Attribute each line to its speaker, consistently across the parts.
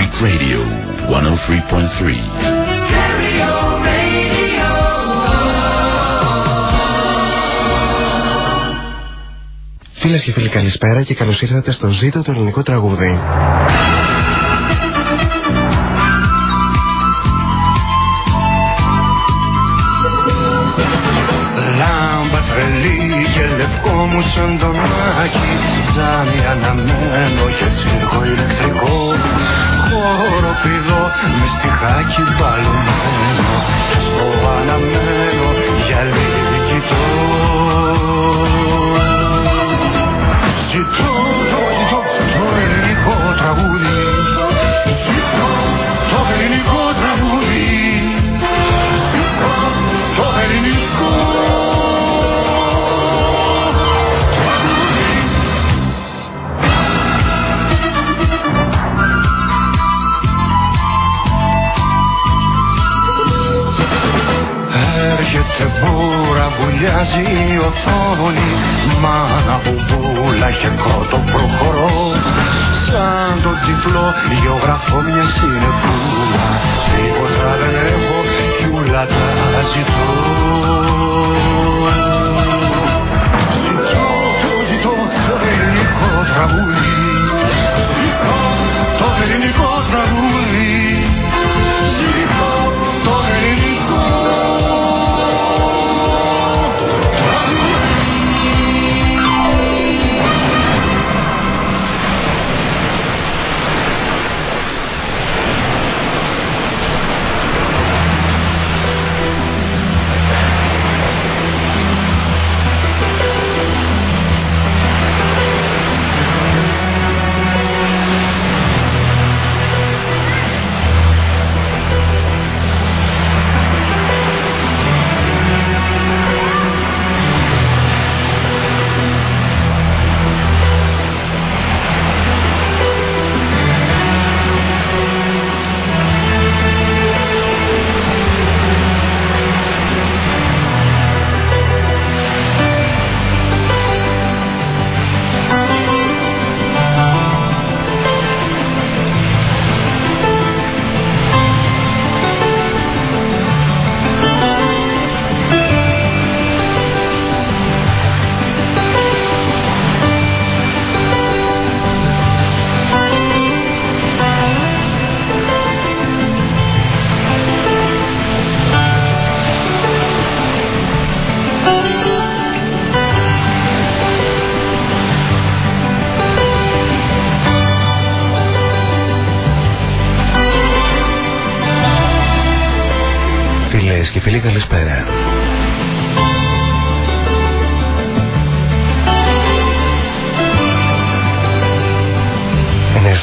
Speaker 1: Greek Radio 103.3.
Speaker 2: Φίλες και φίλοι, καλησπέρα και καλώς ήρθατε στο Ζήτο το ελληνικό τραγούδι.
Speaker 3: Λάμπα τρελή και λευκό μου σαν τον Άκη Τζάμι αναμένο και τσίρκο ηλεκτρικό Χώρο πηδό με στιχάκι μπαλωμένο Στο αναμένο για λίγη κοιτώ. Ζητώ, το ζητώ το ελληνικό τραγούδι. Ζητώ βουλιάζει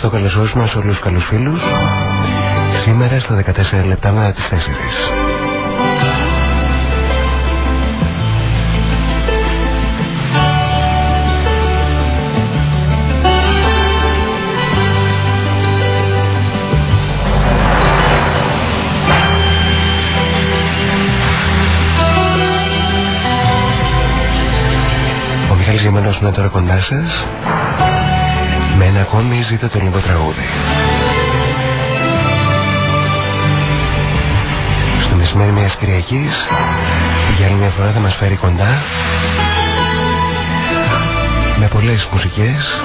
Speaker 2: Ένα ευχαριστώ καλωσόρισμα σε όλους τους καλούς φίλους. Σήμερα στα 14 λεπτά μετά τις 4. Ο Μιχάλης Γεμμένος είναι τώρα κοντά σας με ένα ακόμη ζήτα το ελληνικό τραγούδι. Στο μεσημέρι μιας Κυριακής που για άλλη μια φορά θα μας φέρει κοντά με πολλές μουσικές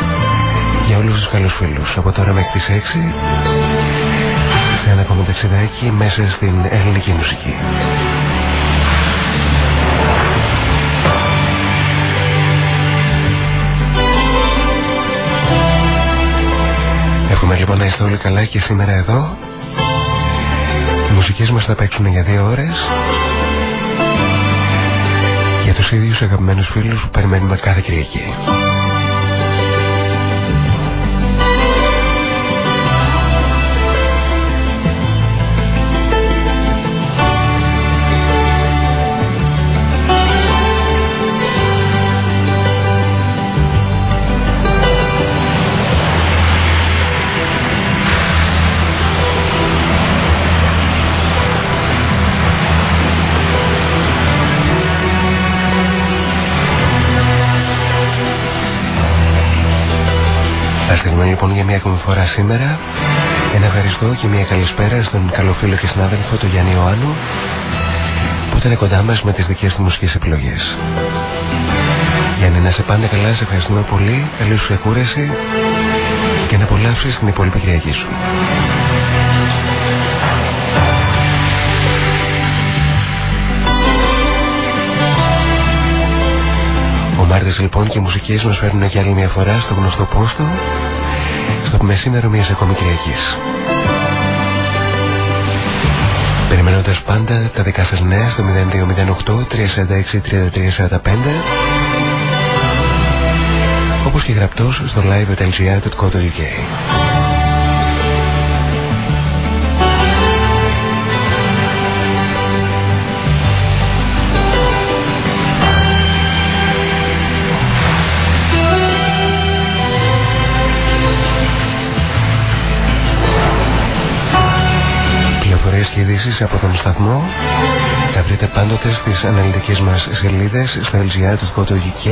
Speaker 2: για όλους τους καλούς φίλους. Από τώρα μέχρι τις 6 σε ένα ακόμα ταξιδάκι μέσα στην ελληνική μουσική. Εύχομαι λοιπόν να είστε όλοι καλά και σήμερα εδώ. Οι μουσικές μας θα παίξουν για δύο ώρες. Για τους ίδιους αγαπημένους φίλους που περιμένουμε κάθε Κυριακή λοιπόν για μια ακόμη φορά σήμερα Ένα ευχαριστώ και μια καλησπέρα στον καλό φίλο και συνάδελφο τον Γιάννη Ιωάννου που ήταν κοντά μας με τις δικές του μουσικές επιλογές. Γιάννη να σε πάνε καλά, σε ευχαριστούμε πολύ, καλή σου εκούρεση και να απολαύσεις την υπόλοιπη Κυριακή σου. Ο Μάρτης λοιπόν και οι μουσικές μας φέρνουν για άλλη μια φορά στο γνωστό πόστο στο μεσήμερο μιας ακόμη Κυριακής. Περιμένοντας πάντα τα δικά σας νέα στο 0208 346 3345 όπως και γραπτός στο live.lgr.co.uk ειδήσει από τον σταθμό θα βρείτε πάντοτε στις αναλυτικές μας σελίδες στο lgr.co.uk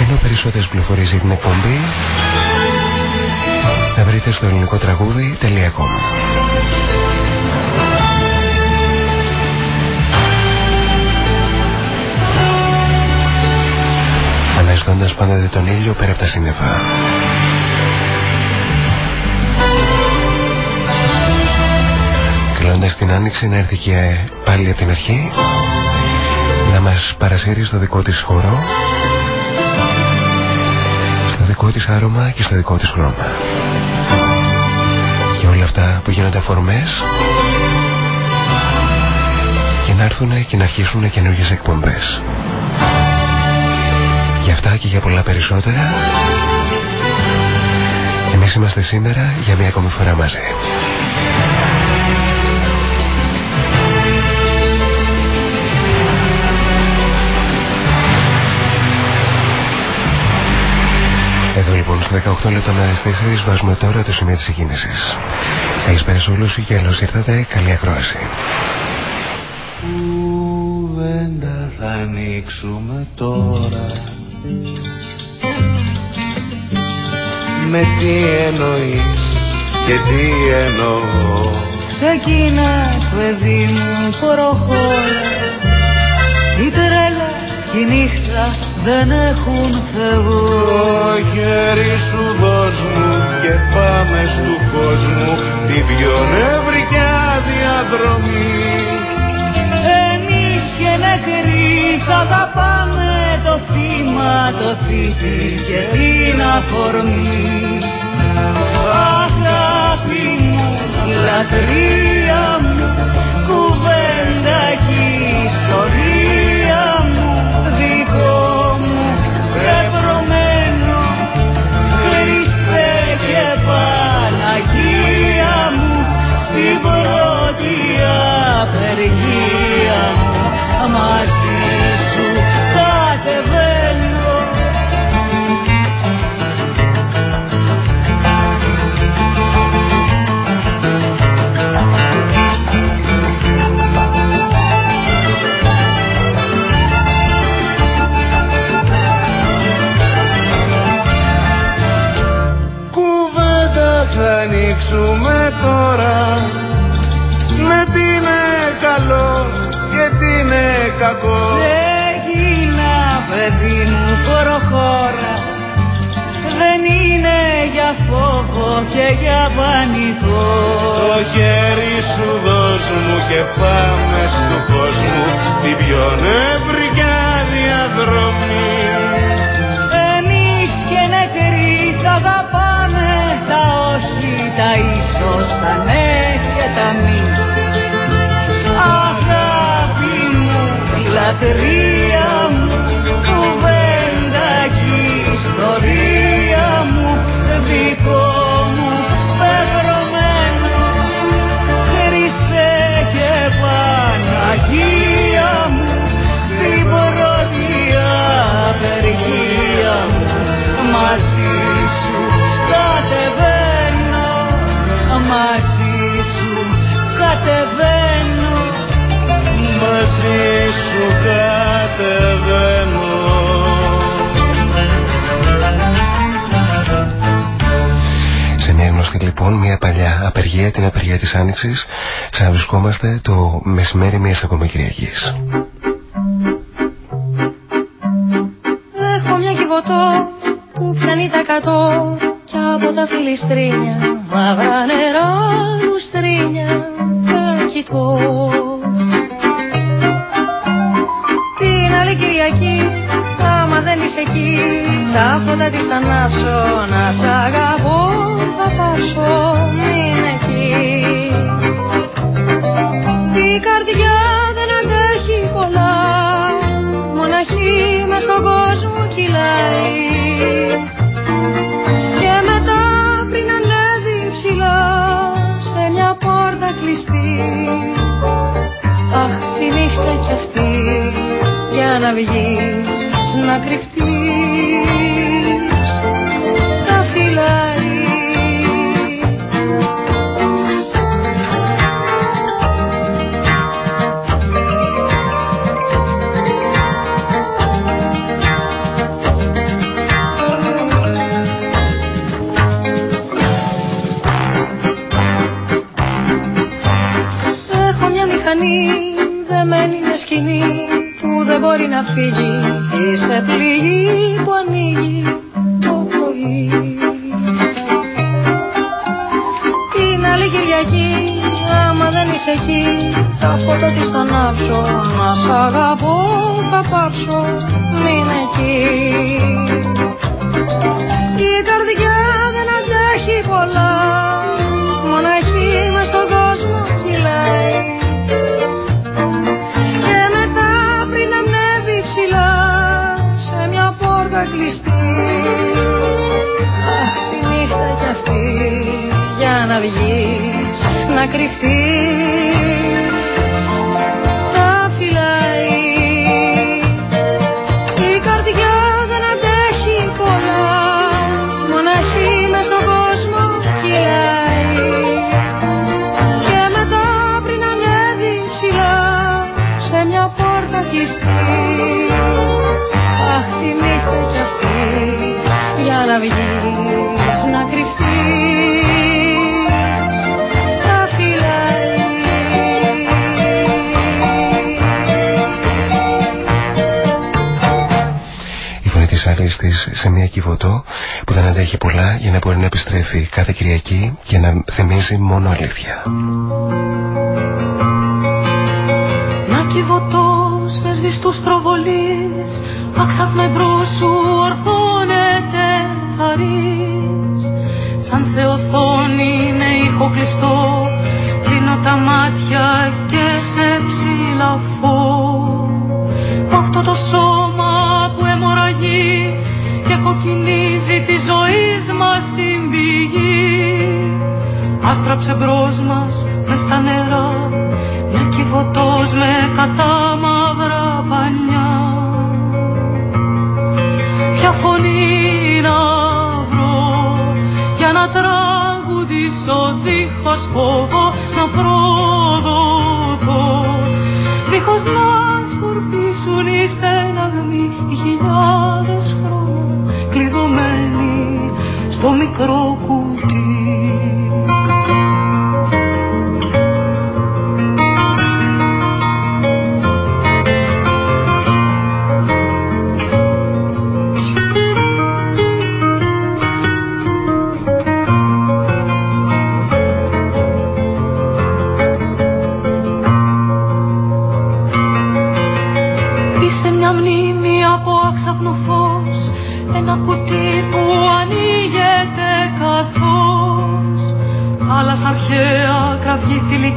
Speaker 2: ενώ περισσότερες πληροφορίες για την εκπομπή θα βρείτε στο ελληνικό τραγούδι.com Αναζητώντας πάντα τον ήλιο πέρα από τα σύννεφα Καλώντας την άνοιξη να έρθει και πάλι από την αρχή να μας παρασύρει στο δικό της χώρο στο δικό της άρωμα και στο δικό της χρώμα. Για όλα αυτά που γίνονται αφορμές και να έρθουν και να αρχίσουν καινούργιες εκπομπές. Για αυτά και για πολλά περισσότερα εμείς είμαστε σήμερα για μια ακόμη φορά μαζί Εδώ λοιπόν στο 18 λεπτά με 4 βάζουμε τώρα το σημείο της εκκίνησης. Καλησπέρα σε όλους και καλώς ήρθατε. Καλή ακρόαση.
Speaker 4: Κουβέντα θα ανοίξουμε τώρα Με τι εννοείς και τι εννοώ
Speaker 5: Ξεκίνα παιδί μου προχώρα Η τρέλα και η νύχτα δεν έχουν Θεό
Speaker 4: Το χέρι σου δώσ' μου και πάμε στου κόσμου. Την πιο νευρικιά διαδρομή
Speaker 5: Εμείς και νεκροί θα τα πάμε το θύμα, το θήτη και την αφορμή. Αγάπη μου, λατρεία μου, κουβέντα και ιστορία απεργία. Μου για πανικό.
Speaker 4: Το χέρι σου δώσ' μου και πάμε στου κόσμου την πιο νευρικιά διαδρομή
Speaker 5: Εμείς και νεκροί θα τα πάμε τα όχι, τα ίσως, τα ναι και τα μη. Αγάπη μου, λατρεία απεργία,
Speaker 2: την απεργία της Άνοιξης. Ξαναβρισκόμαστε το μεσημέρι μιας ακόμα Κυριακής.
Speaker 6: Έχω μια κυβωτό που πιάνει τα κατώ κι από τα φιλιστρίνια μαύρα νερά λουστρίνια τα κοιτώ. Την άλλη Κυριακή άμα δεν είσαι εκεί τα φώτα της θα ανάψω να βγεις να κρυφτείς μπορεί σε μια
Speaker 2: κυβωτό που δεν αντέχει πολλά για να μπορεί να επιστρέφει κάθε Κυριακή και να θυμίζει μόνο αλήθεια.
Speaker 7: Να κυβωτός με σβηστούς προβολής Άξαφνα εμπρός σου ορθώνεται θαρής Σαν σε οθόνη με ήχο κλειστό Κλείνω τα μάτια Και κοκκινίζει τη ζωή μας την πηγή. Άστραψε μπρος μας μες στα νερά Μια κυβωτός με κατά μαύρα πανιά. Ποια φωνή να βρω Για να τραγουδήσω δίχως φόβο Να προδοθώ Δίχως να σκορπίσουν οι στεναγμοί Οι στο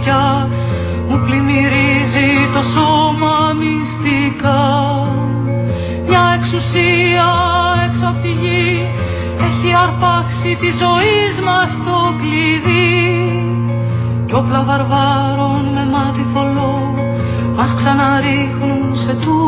Speaker 7: κραυγή θηλυκιά Μου πλημμυρίζει το σώμα μυστικά. Μια εξουσία έξω απ' τη γη Έχει αρπάξει τη ζωή μας το κλειδί. Κι όπλα βαρβάρων με μάτι θολό μας ξαναρίχνουν σε τούτο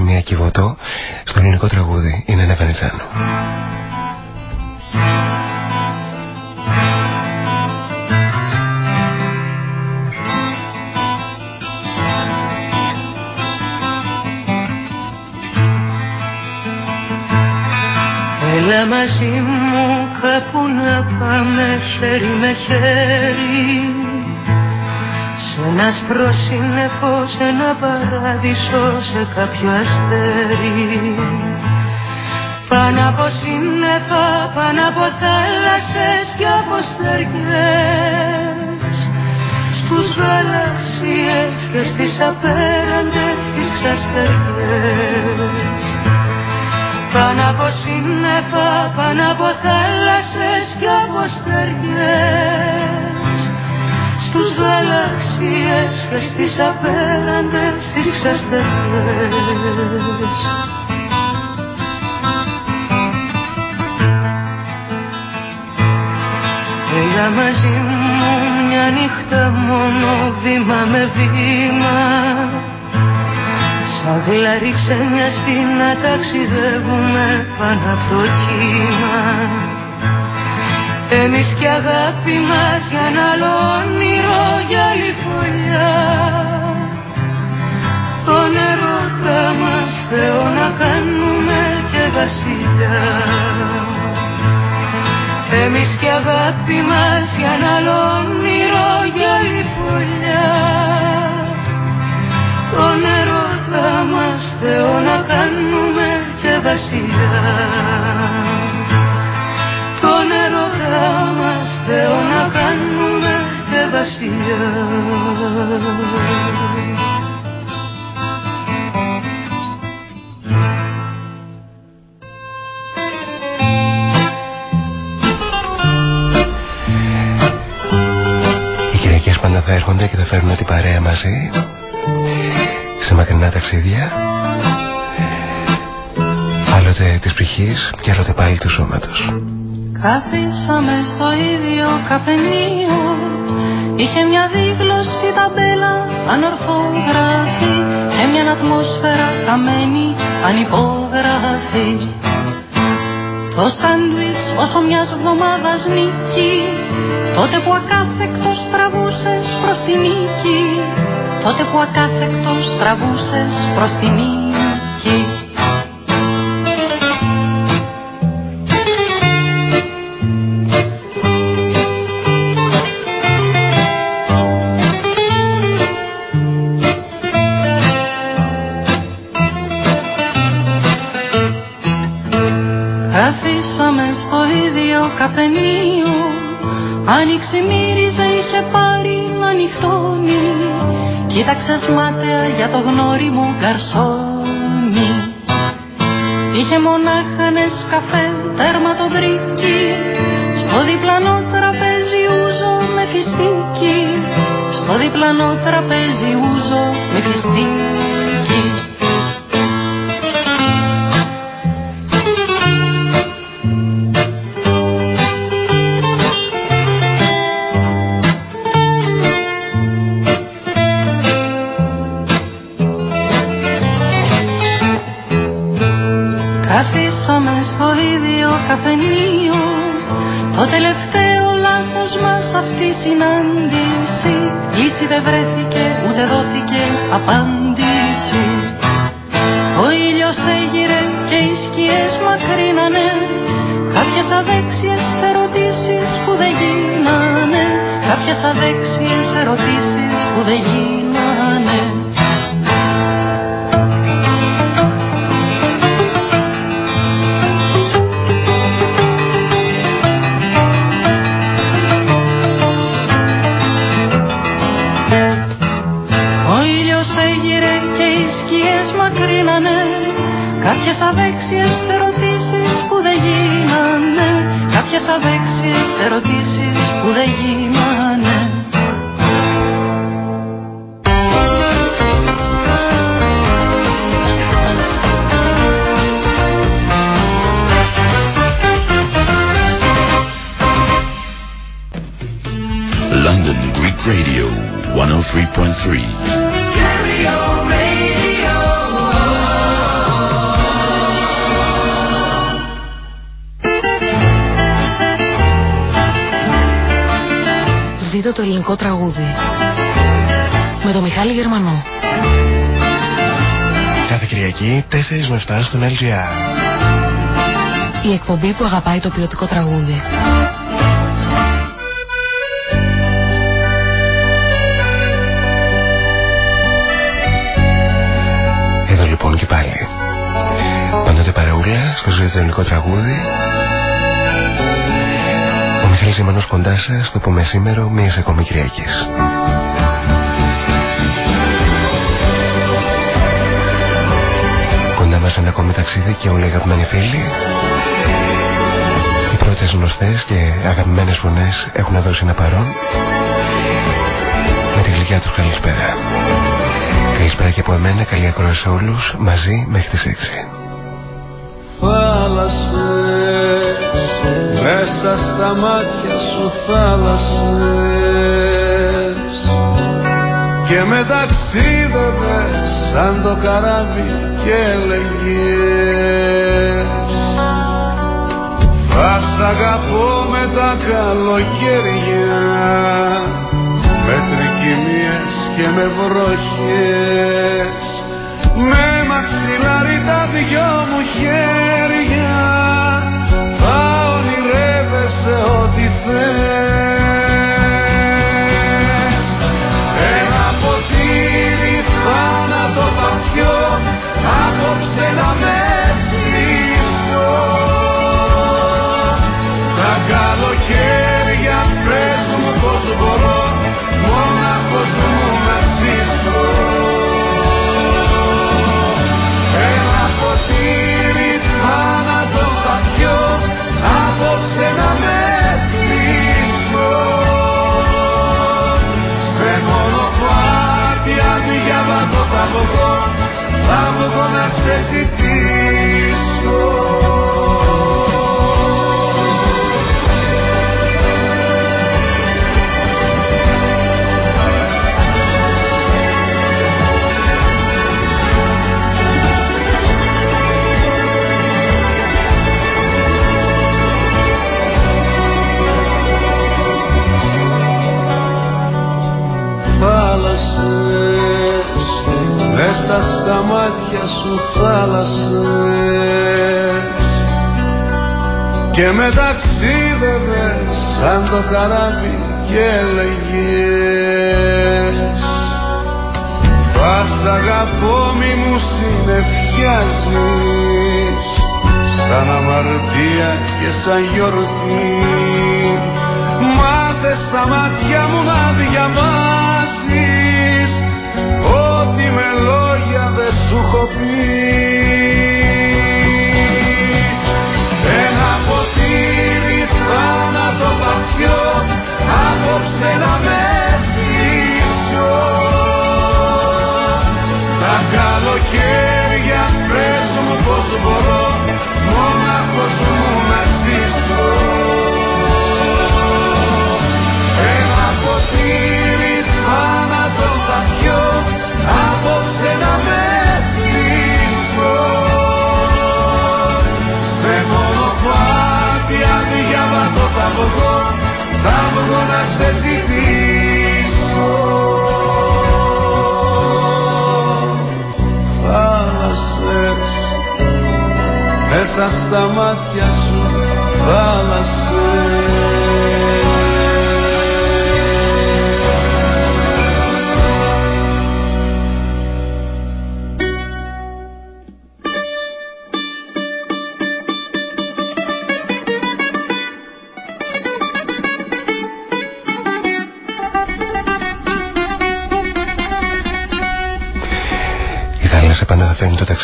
Speaker 2: σε μια κυβωτό στο ελληνικό τραγούδι είναι ένα Βενιζάνο.
Speaker 5: Σε ένα άσπρο σε ένα παράδεισο, σε κάποιο αστέρι. Πάνω από σύννεφα, πάνω από θάλασσες και από στεριές Στους γαλαξίες και στις απέραντες τις ξαστεριές Πάνω από σύννεφα, πάνω από θάλασσες και από στεριές στους γαλαξίες και στις απέραντες τις ξαστεριές. Έλα μαζί μου μια νύχτα μόνο βήμα με βήμα Σαν γλαρί ξένια στην να ταξιδεύουμε πάνω από το κύμα εμείς και αγάπη μας για ένα άλλο όνειρο για άλλη φωλιά Τον ερώτα μας Θεό να κάνουμε και βασιλιά. Εμείς και αγάπη μας για ένα άλλο όνειρο για άλλη φωλιά Τον ερώτα μας Θεό να κάνουμε και βασιλιά Θεό να κάνουμε και βασιλιά.
Speaker 2: Οι Κυριακές πάντα θα έρχονται και θα φέρνουν την παρέα μαζί σε μακρινά ταξίδια άλλοτε της ψυχής και άλλοτε πάλι του σώματος.
Speaker 5: Κάθισαμε στο ίδιο καφενείο. Είχε μια δίγλωση ταμπέλα ανορθόγραφη Και μια ατμόσφαιρα χαμένη ανυπόγραφη. Το σάντουιτς όσο μιας εβδομάδας νίκη. Τότε που ακάθεκτος τραβούσες προς τη νίκη. Τότε που ακάθεκτος τραβούσες προς τη νίκη Κοίταξες μάταια για το γνώριμο γκαρσόνι. Είχε μονάχα καφές δεν βρέθηκε ούτε δόθηκε απάντηση
Speaker 2: 4 με 7 στον LGR.
Speaker 8: Η εκπομπή που αγαπάει το ποιοτικό τραγούδι.
Speaker 2: Εδώ λοιπόν και πάλι. Πάντοτε παρεούλα στο ζωή το ελληνικό τραγούδι. Ο Μιχάλης Ζημανός κοντά σας στο που μεσήμερο μίας ακόμη Κυριακής. Κοντά μας ένα ακόμη ταξίδι και όλοι οι αγαπημένοι φίλοι. Οι πρώτες γνωστές και αγαπημένες φωνές έχουν δώσει ένα παρόν. Με τη γλυκιά τους καλησπέρα. Καλησπέρα και από εμένα, καλή ακρόαση σε όλους, μαζί μέχρι τις 6.
Speaker 9: Θάλασσες μέσα στα μάτια σου θάλασσες και με ταξίδευες σαν το καράβι και έλεγες θα σ' αγαπώ με τα καλοκαίρια με τρικυμίες και με βροχές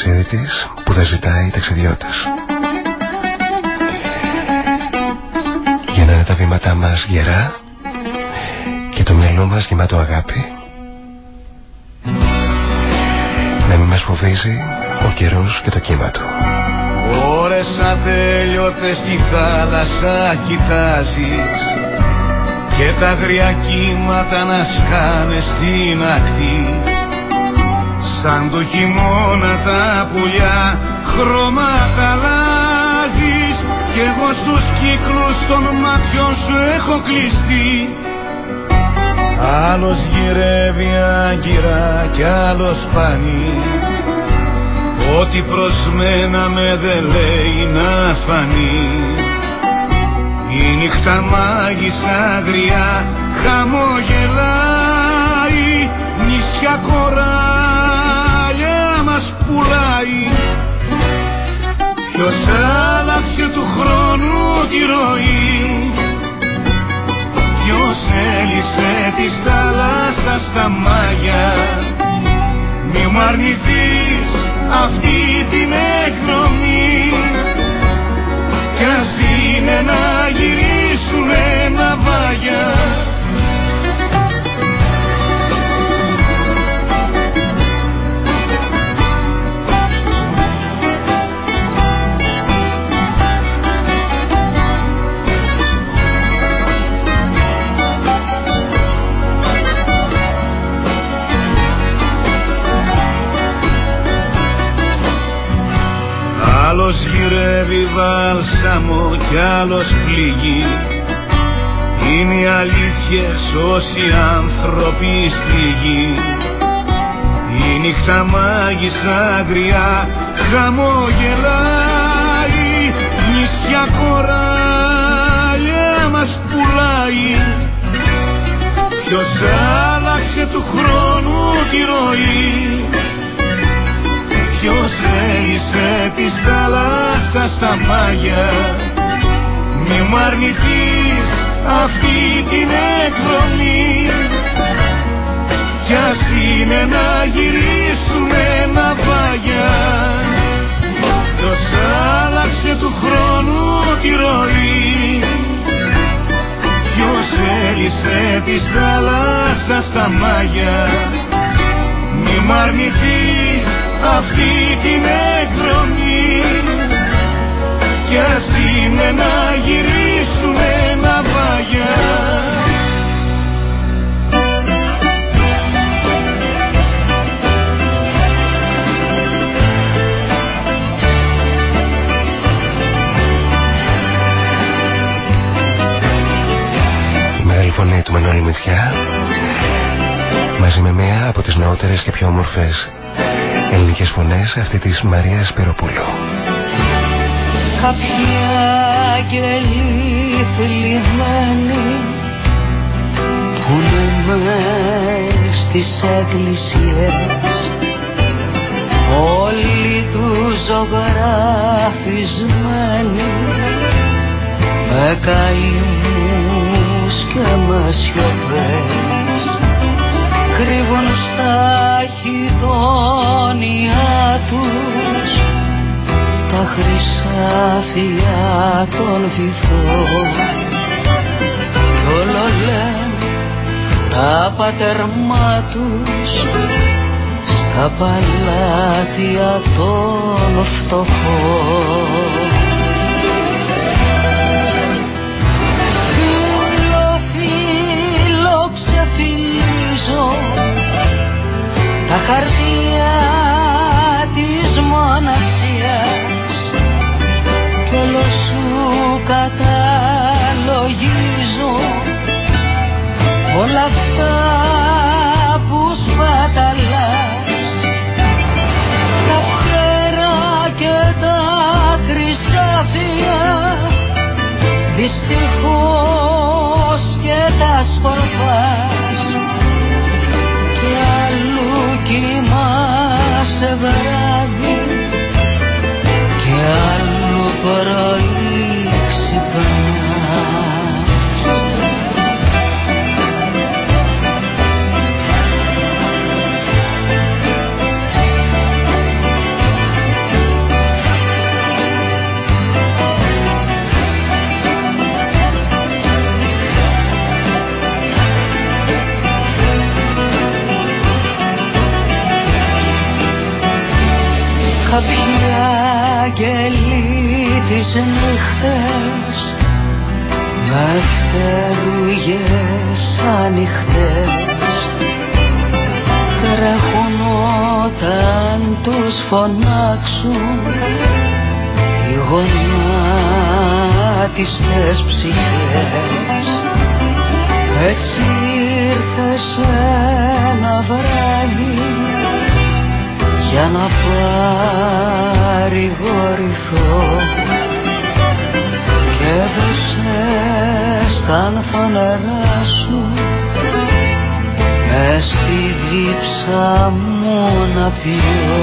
Speaker 2: ταξίδι της που θα ζητάει οι ταξιδιώτες. τα βήματά μας γερά και το μυαλό μας γεμάτο αγάπη. Να μην μας φοβίζει ο καιρός και το κύμα του.
Speaker 4: Ώρες ατέλειωτες στη θάλασσα κοιτάζεις και τα γριά κύματα να σκάνε στην ακτή σαν το χειμώνα τα πουλιά. Χρώματα αλλάζεις κι εγώ στους κύκλους των ματιών σου έχω κλειστεί. Άλλος γυρεύει άγκυρα κι άλλος πάνει. Ό,τι προς μένα με δεν λέει να φανεί. Η νύχτα μάγισσα αγριά χαμογελάει Νησιά κοράλια μας πουλάει. Ποιος άλλαξε του χρόνου τη ροή. Ποιος έλυσε της θάλασσας στα μάγια. Μη μου αρνηθείς αυτή την εκδρομή. Κι ας είναι να γυρίσουνε ναυάγια γυρεύει βάλσαμο κι άλλος πληγεί. Είναι οι αλήθειες όσοι άνθρωποι στη γη Η νύχτα μάγισσα αγριά χαμογελάει. Νησιά κοράλια μας πουλάει. Ποιος άλλαξε του χρόνου τη ροή; Ποιος έλυσε της θάλασσας στα μάγια Μη μου αρνηθείς αυτή την εκδρομή Κι ας είναι να γυρίσουμε ναυάγια Ποιος άλλαξε του χρόνου τη ροή. Ποιος έλυσε της θάλασσας στα μάγια Μη μ' αρνηθείς αυτή την εκδρομή. Κι ας είναι να γυρίσουμε ναυάγια
Speaker 2: Η μεγάλη φωνή του Μανώλη Μητσιά μαζί με μία από τις νεότερες και πιο όμορφες ελληνικές φωνές αυτή της Μαρίας Περοπούλου.
Speaker 5: Κάποιοι άγγελοι θλιμμένοι που λέμε στις εκκλησίες όλοι τους ζωγραφισμένοι με καημούς και με σιωπές κρύβουν στα χιτόνια τους τα χρυσάφια των βυθών. Κι όλο λένε τα πατερμά τους στα παλάτια των φτωχών τα χαρτιά της μοναξίας κι όλο σου καταλογίζω όλα αυτά που σπαταλάς τα φέρα και τα χρυσάφια δυστυχώς και τα σκορπάς. πρωί ξυπνάς τις νύχτες με φτερούγες ανοιχτές. Τρέχουν όταν τους φωνάξουν οι γονάτιστες ψυχές. Έτσι ήρθες ένα βράδυ για να παρηγορηθώ. Και έδωσες τα φανερά σου. Μες στη δίψα μου να πιω.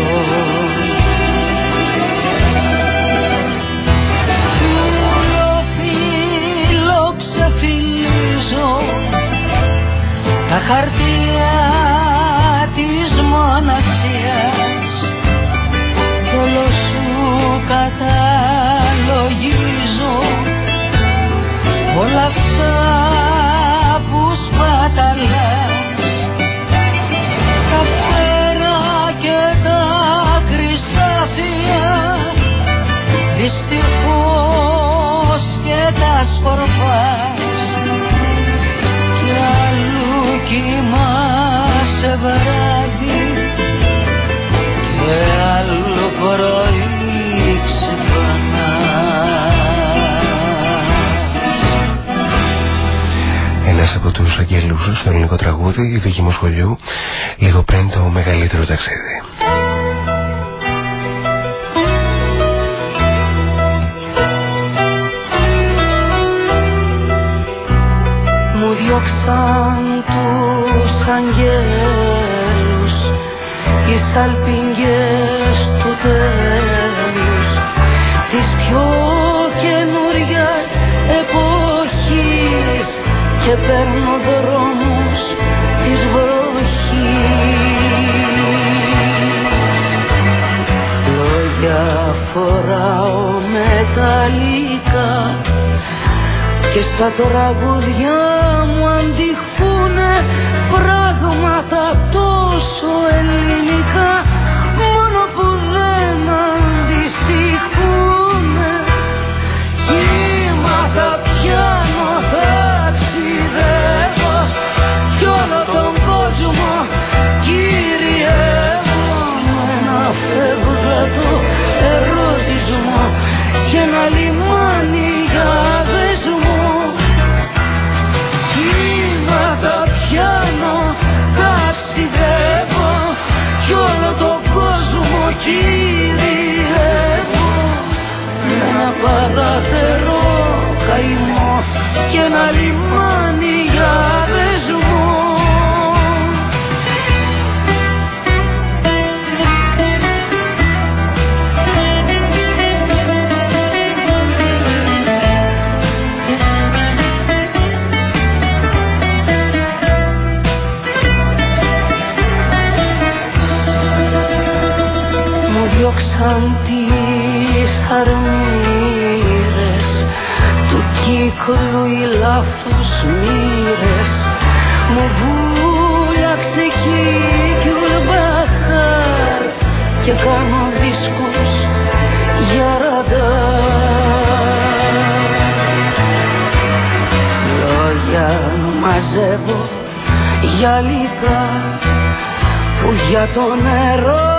Speaker 5: Τα χαρτιά όλα αυτά
Speaker 2: από τους αγγέλους στο ελληνικό τραγούδι, η δική μου σχολείου, λίγο πριν το μεγαλύτερο ταξίδι.
Speaker 5: μου διώξαν τους αγγέλους οι σαλπιγγές του τέλους και παίρνω δρόμους της βροχής. Λόγια φοράω μεταλλικά και στα τραγούδια μου αντιχθούνε το νερό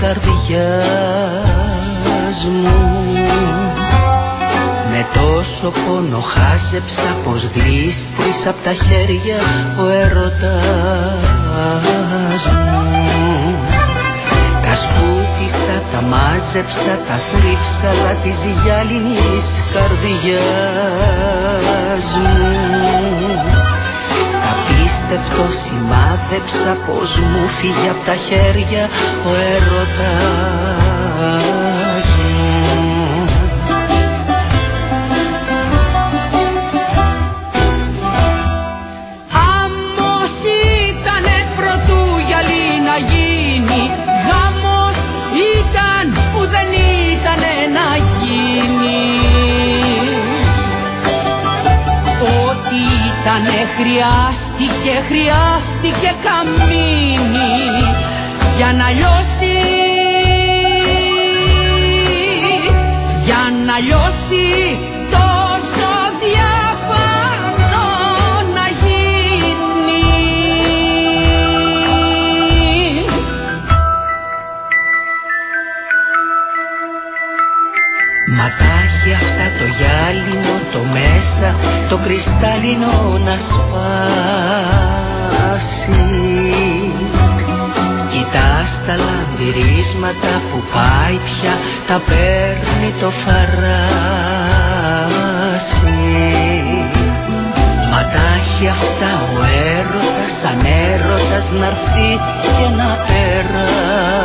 Speaker 5: καρδιάς μου με τόσο πόνο χάζεψα πως γλίστρεις απ' τα χέρια ο έρωτας μου Τα σκούτισα, τα μάζεψα, τα θρύψαλα της γυάλινης καρδιάς μου Απίστευτο σημάδεψα πως μου φύγει απ' τα χέρια ο έρωτας
Speaker 10: χρειάστηκε, χρειάστηκε καμίνι για να λιώσει. Για να λιώσει τόσο διαφανό να γίνει.
Speaker 5: Ματάχει αυτά το γυάλινο το μέσα το κρυστάλλινο να σπάσει λαμπυρίσματα που πάει πια τα παίρνει το φαράσι. Μα τα έχει αυτά ο έρωτας σαν έρωτας να'ρθεί και να περάσει.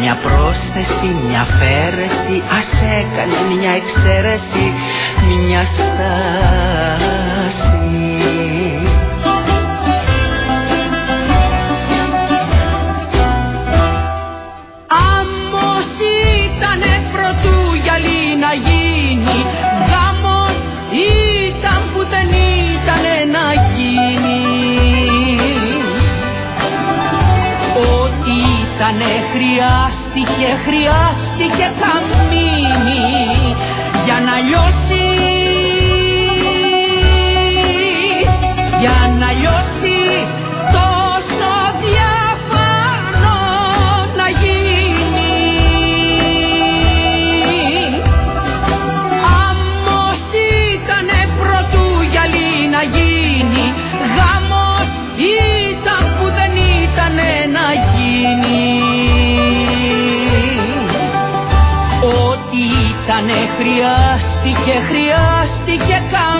Speaker 5: Μια πρόσθεση, μια φέρεση Ας έκανε μια εξαίρεση Μια στάση
Speaker 10: χρειάστηκε, χρειάστηκε καμίνι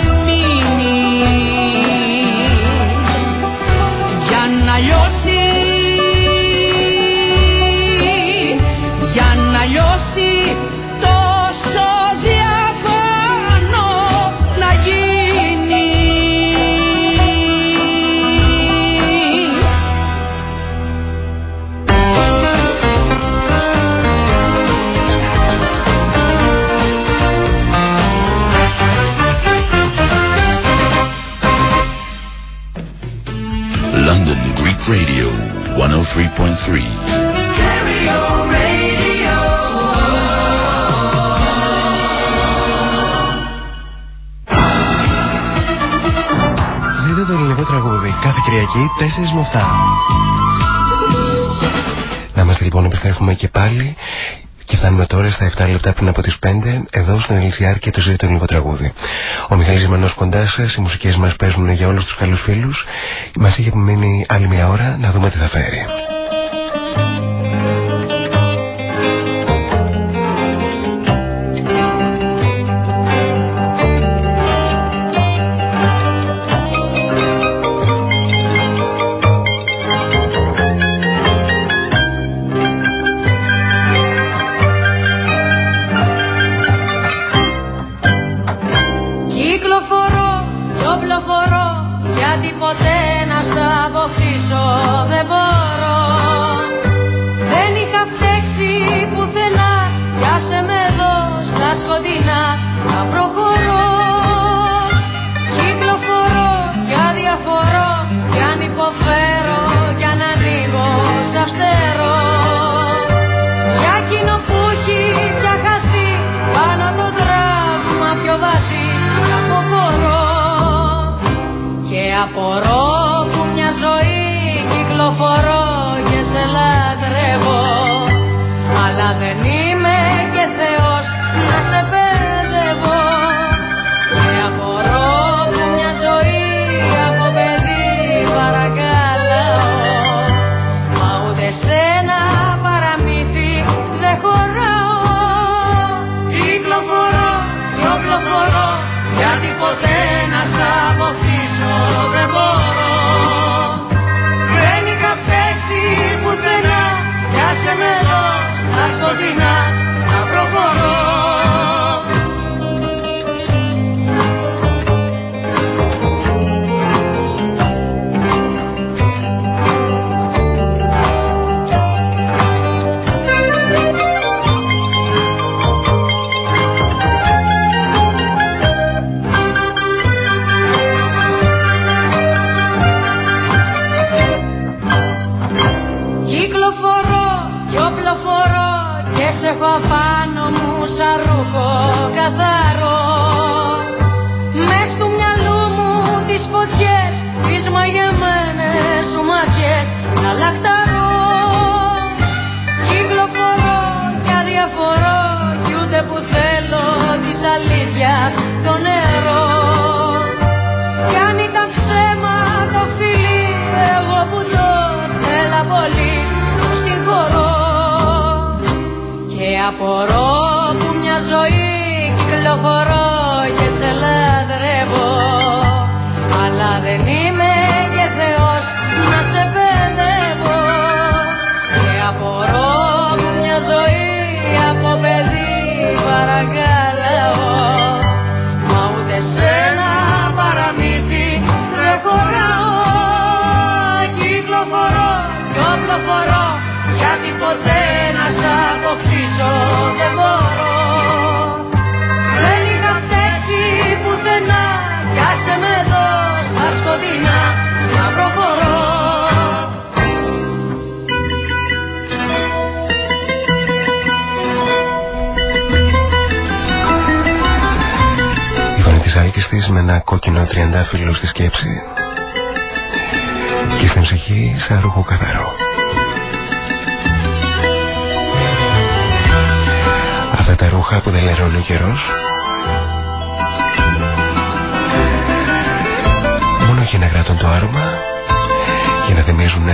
Speaker 1: 103.3.
Speaker 2: Ζείτε το ελληνικό τραγούδι κάθε Κυριακή 4 με 7. Να είμαστε λοιπόν επιστρέφουμε και πάλι και φτάνουμε τώρα στα 7 λεπτά πριν από τις 5 εδώ στον Ελισιάρ και το ζήτητο το ελληνικό τραγούδι. Ο Μιχάλης Ζημανός κοντάς σας, οι μουσικές μας παίζουν για όλους τους καλούς φίλους. Μας είχε μείνει άλλη μια ώρα να δούμε τι θα φέρει.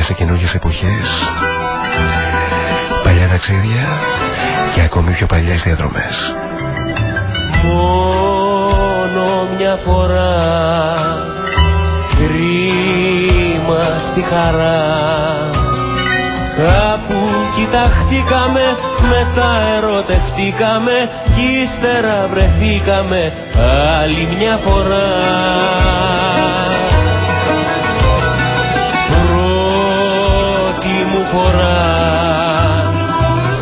Speaker 11: σε
Speaker 2: καινούργιες εποχές. Παλιά ταξίδια και ακόμη πιο παλιές διαδρομές.
Speaker 12: Μόνο μια φορά κρίμα στη χαρά. Κάπου κοιταχτήκαμε, μετά ερωτευτήκαμε κι ύστερα βρεθήκαμε άλλη μια φορά. φορά.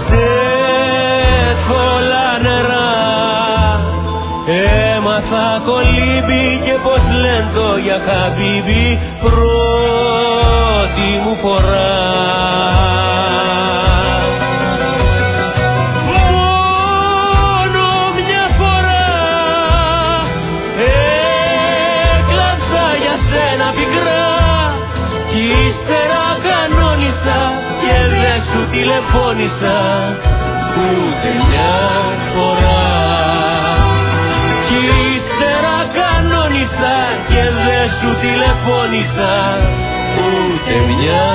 Speaker 12: Σε θολά νερά έμαθα κολύμπι και πως λέντο για χαμπίμπι πρώτη μου φορά. τηλεφώνησα ούτε μια φορά. Κι ύστερα κανόνισα και δεν σου τηλεφώνησα ούτε μια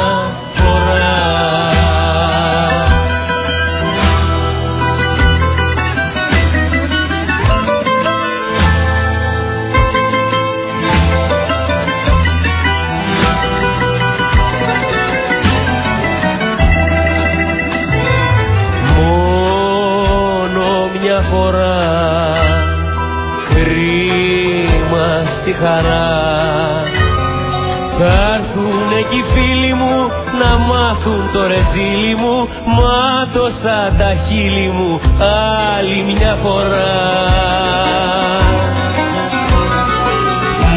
Speaker 12: χείλη μου άλλη μια φορά.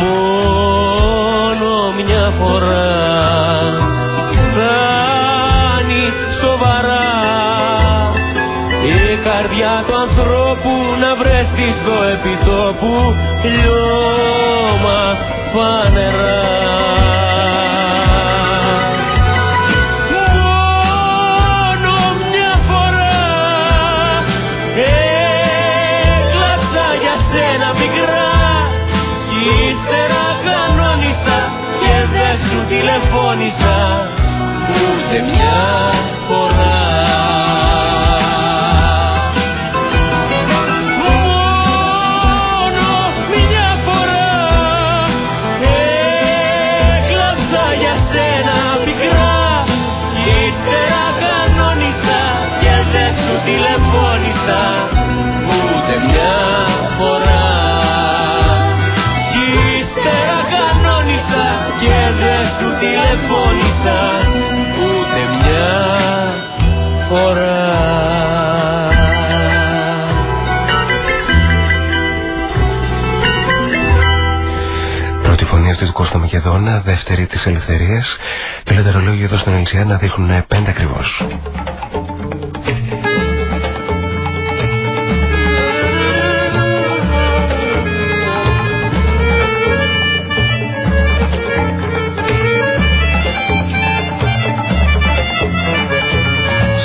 Speaker 12: Μόνο μια φορά. Φτάνει σοβαρά. Η καρδιά του ανθρώπου να βρεθεί στο επιτόπου. Λιώμα φανερά.
Speaker 2: Αυτή του Κώστα Μακεδόνα, δεύτερη της ελευθερίας. Και τα ρολόγια εδώ στην Ελσιά να δείχνουν πέντε ακριβώς.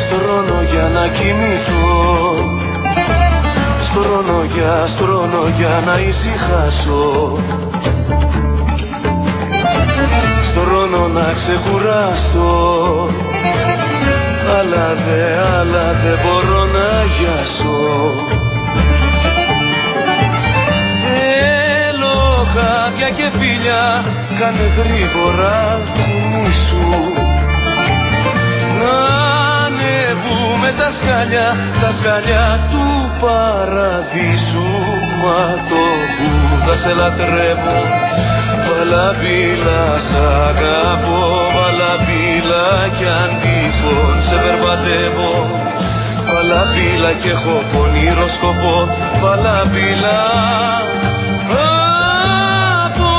Speaker 9: Στρώνω για να κοιμηθώ. Στρώνω για, στρώνω για να ησυχάσω χρόνο να ξεκουραστώ. Αλλά δε, αλλά δε μπορώ να γιάσω Θέλω χάδια και φίλια κάνε γρήγορα σου. Να ανεβούμε τα σκαλιά, τα σκαλιά του παραδείσου. Μα το που θα σε λατρεύω Βαλαβίλα σ' αγαπώ Βαλαβίλα κι αν τυχόν σε περπατεύω. Βαλαβίλα κι έχω πονηρό σκοπό Βαλαβίλα. Από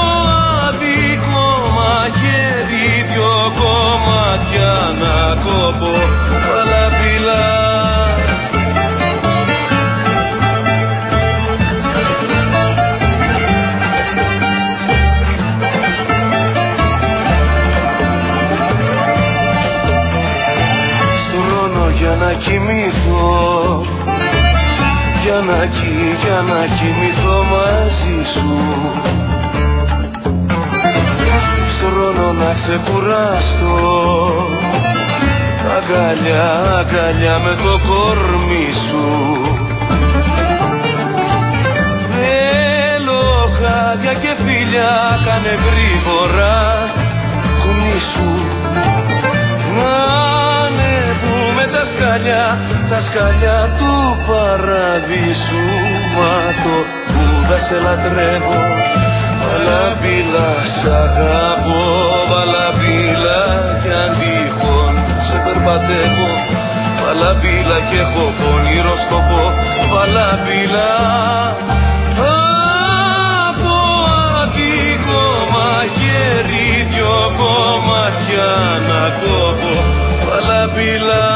Speaker 9: αδικό μαχαίρι δυο κομμάτια να κόβω κοιμηθώ μαζί σου. Στρώνω να ξεκουραστώ. Αγκαλιά, αγκαλιά με το κορμί σου. Θέλω χάδια και φίλια κάνε γρήγορα κουνήσου τα σκαλιά, τα σκαλιά του παραδείσου Μα το που θα σε λατρεύω. Βαλαβίλα σ' αγαπώ. Βαλαβίλα κι αν τυχόν σε περπατεύω. Βαλαβίλα κι έχω πονηρό σκοπό. Βαλαβίλα από αδικό μαχαίρι δυο κομμάτια να κόβω. Βαλαβίλα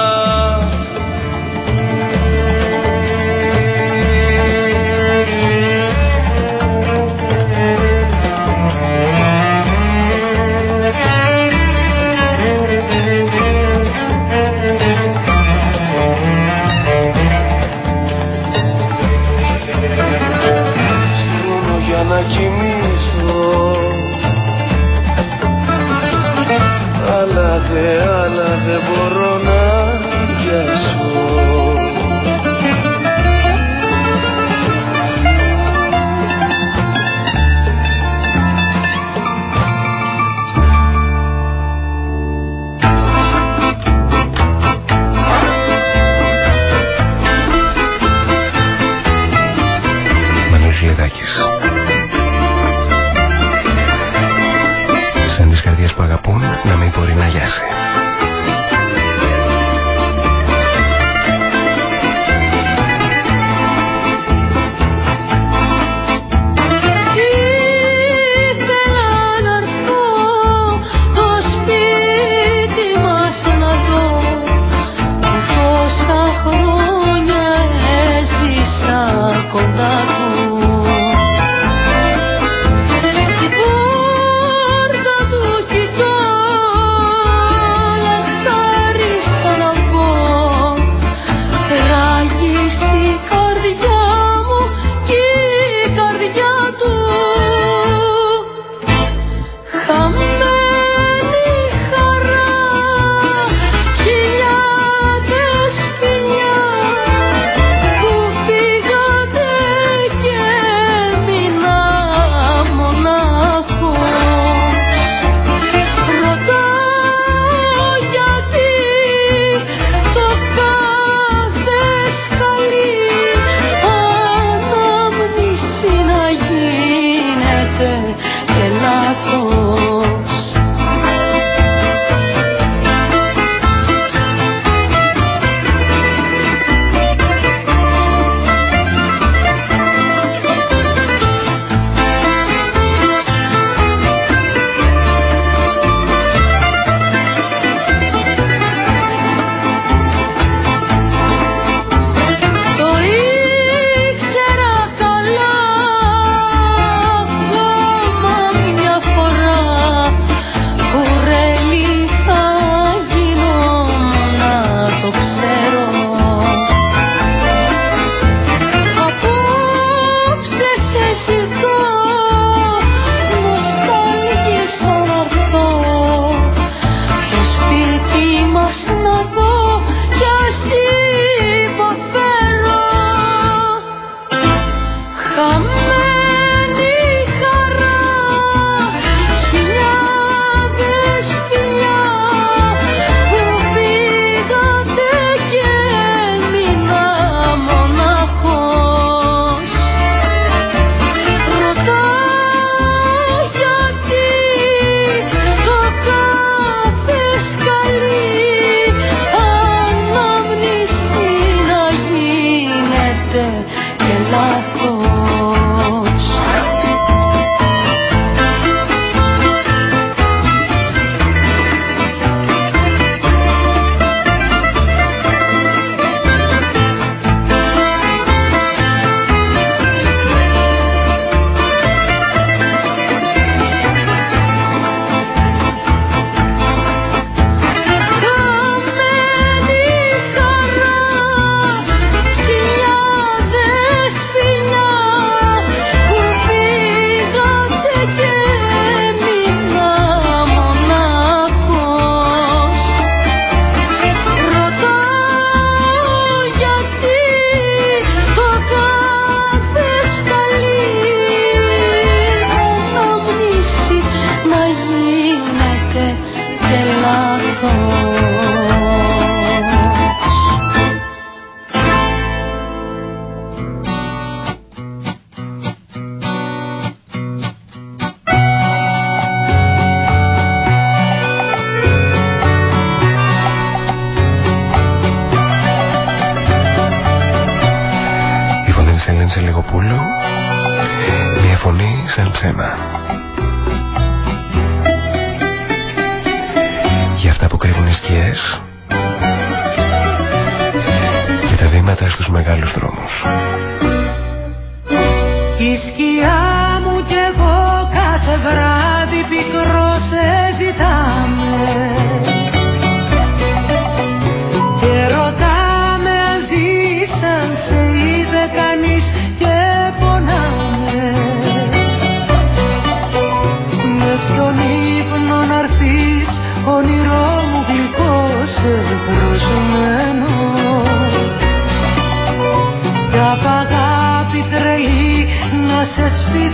Speaker 5: Η σκιά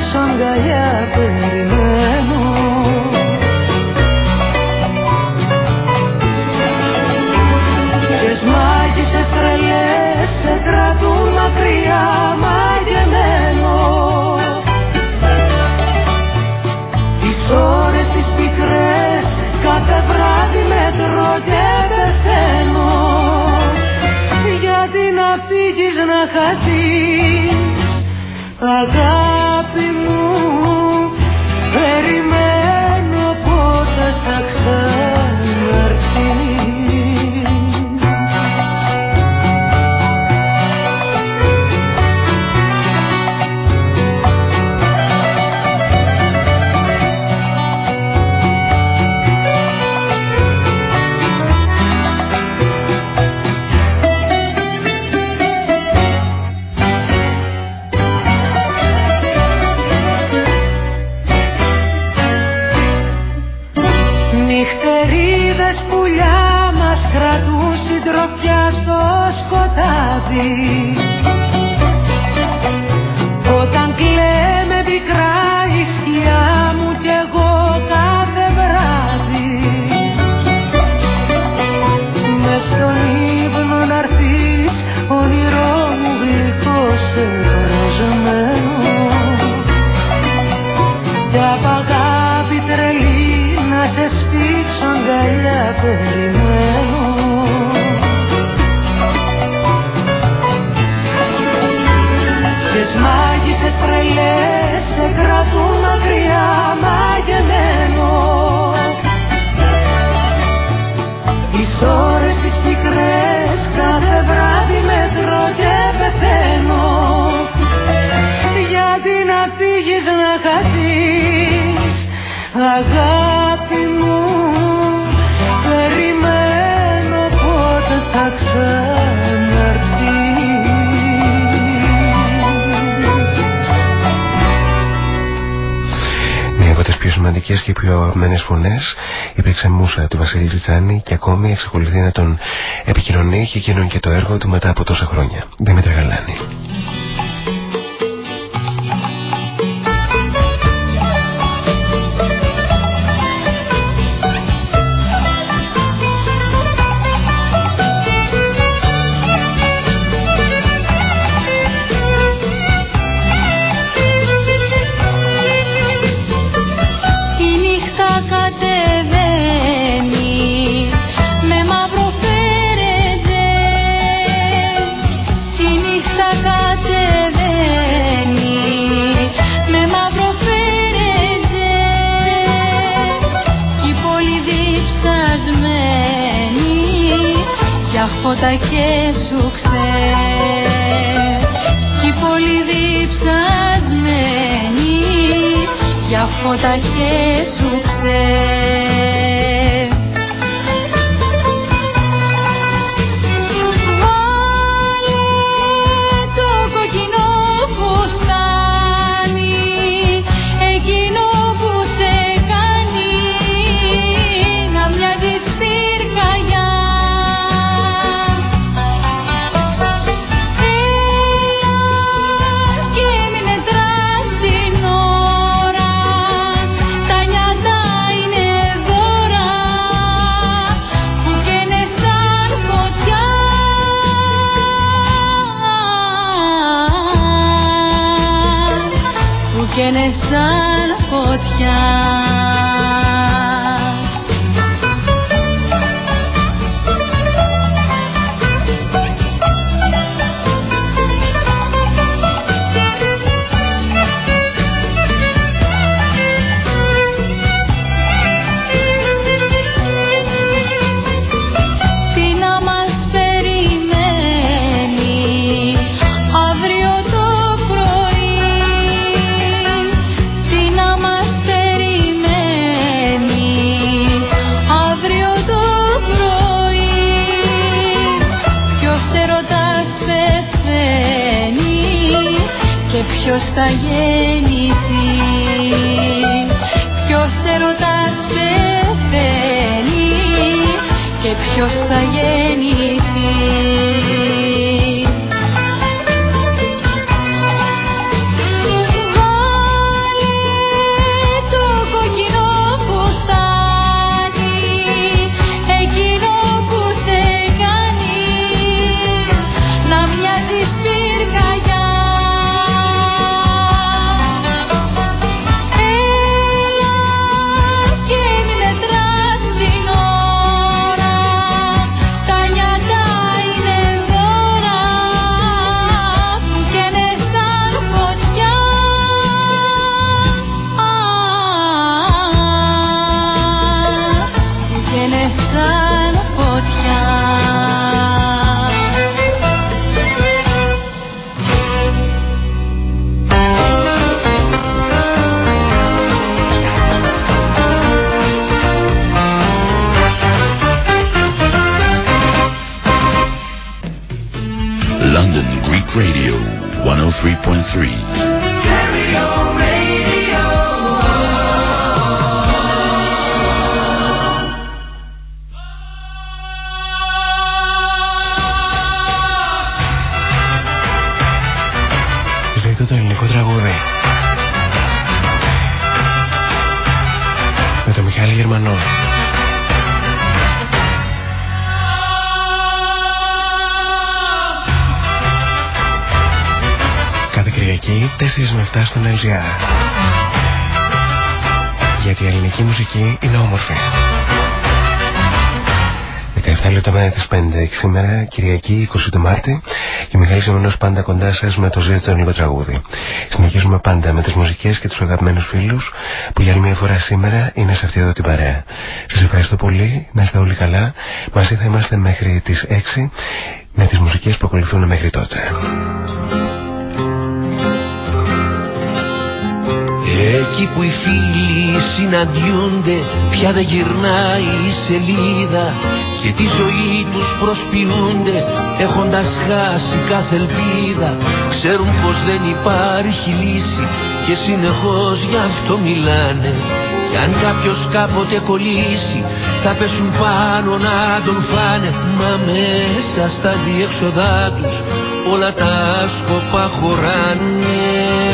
Speaker 5: σπίξω αγκαλιά περιμένω. Ποιες μάγισσες τρελές σε κρατούν μακριά μαγεμένο. Τις ώρες τις πικρές κάθε βράδυ μετρώ και πεθαίνω. Γιατί να φύγεις να χαθείς αγάπη
Speaker 7: πιο σημαντικέ και πιο αγαπημένες φωνές υπήρξε μουσα του Βασίλη Τζιτσάνη και ακόμη εξακολουθεί να τον επικοινωνεί και εκείνον και το έργο του μετά από τόσα χρόνια. Δημήτρη Γαλάνη.
Speaker 6: Three point
Speaker 2: three. Records.gr Γιατί η ελληνική μουσική είναι όμορφη. 17 λεπτά μετά τις 5 σήμερα, Κυριακή 20 του Μάρτη και Μιχάλης Εμμανός πάντα κοντά σας με το ζήτητο ελληνικό τραγούδι. Συνεχίζουμε πάντα με τις μουσικές και τους αγαπημένους φίλους που για άλλη μια φορά σήμερα είναι σε αυτή εδώ την παρέα. Σας ευχαριστώ πολύ, να είστε όλοι καλά. Μαζί θα είμαστε μέχρι τις 6 με τις μουσικές που ακολουθούν μέχρι τότε.
Speaker 12: Εκεί που οι φίλοι συναντιούνται πια δεν γυρνάει η σελίδα. Και τη ζωή τους προσποιούνται έχοντας χάσει κάθε ελπίδα. Ξέρουν πως δεν υπάρχει λύση και συνεχώς γι' αυτό μιλάνε. Κι αν κάποιος κάποτε κολλήσει θα πέσουν πάνω να τον φάνε. Μα μέσα στα διέξοδά τους όλα τα σκοπά χωράνε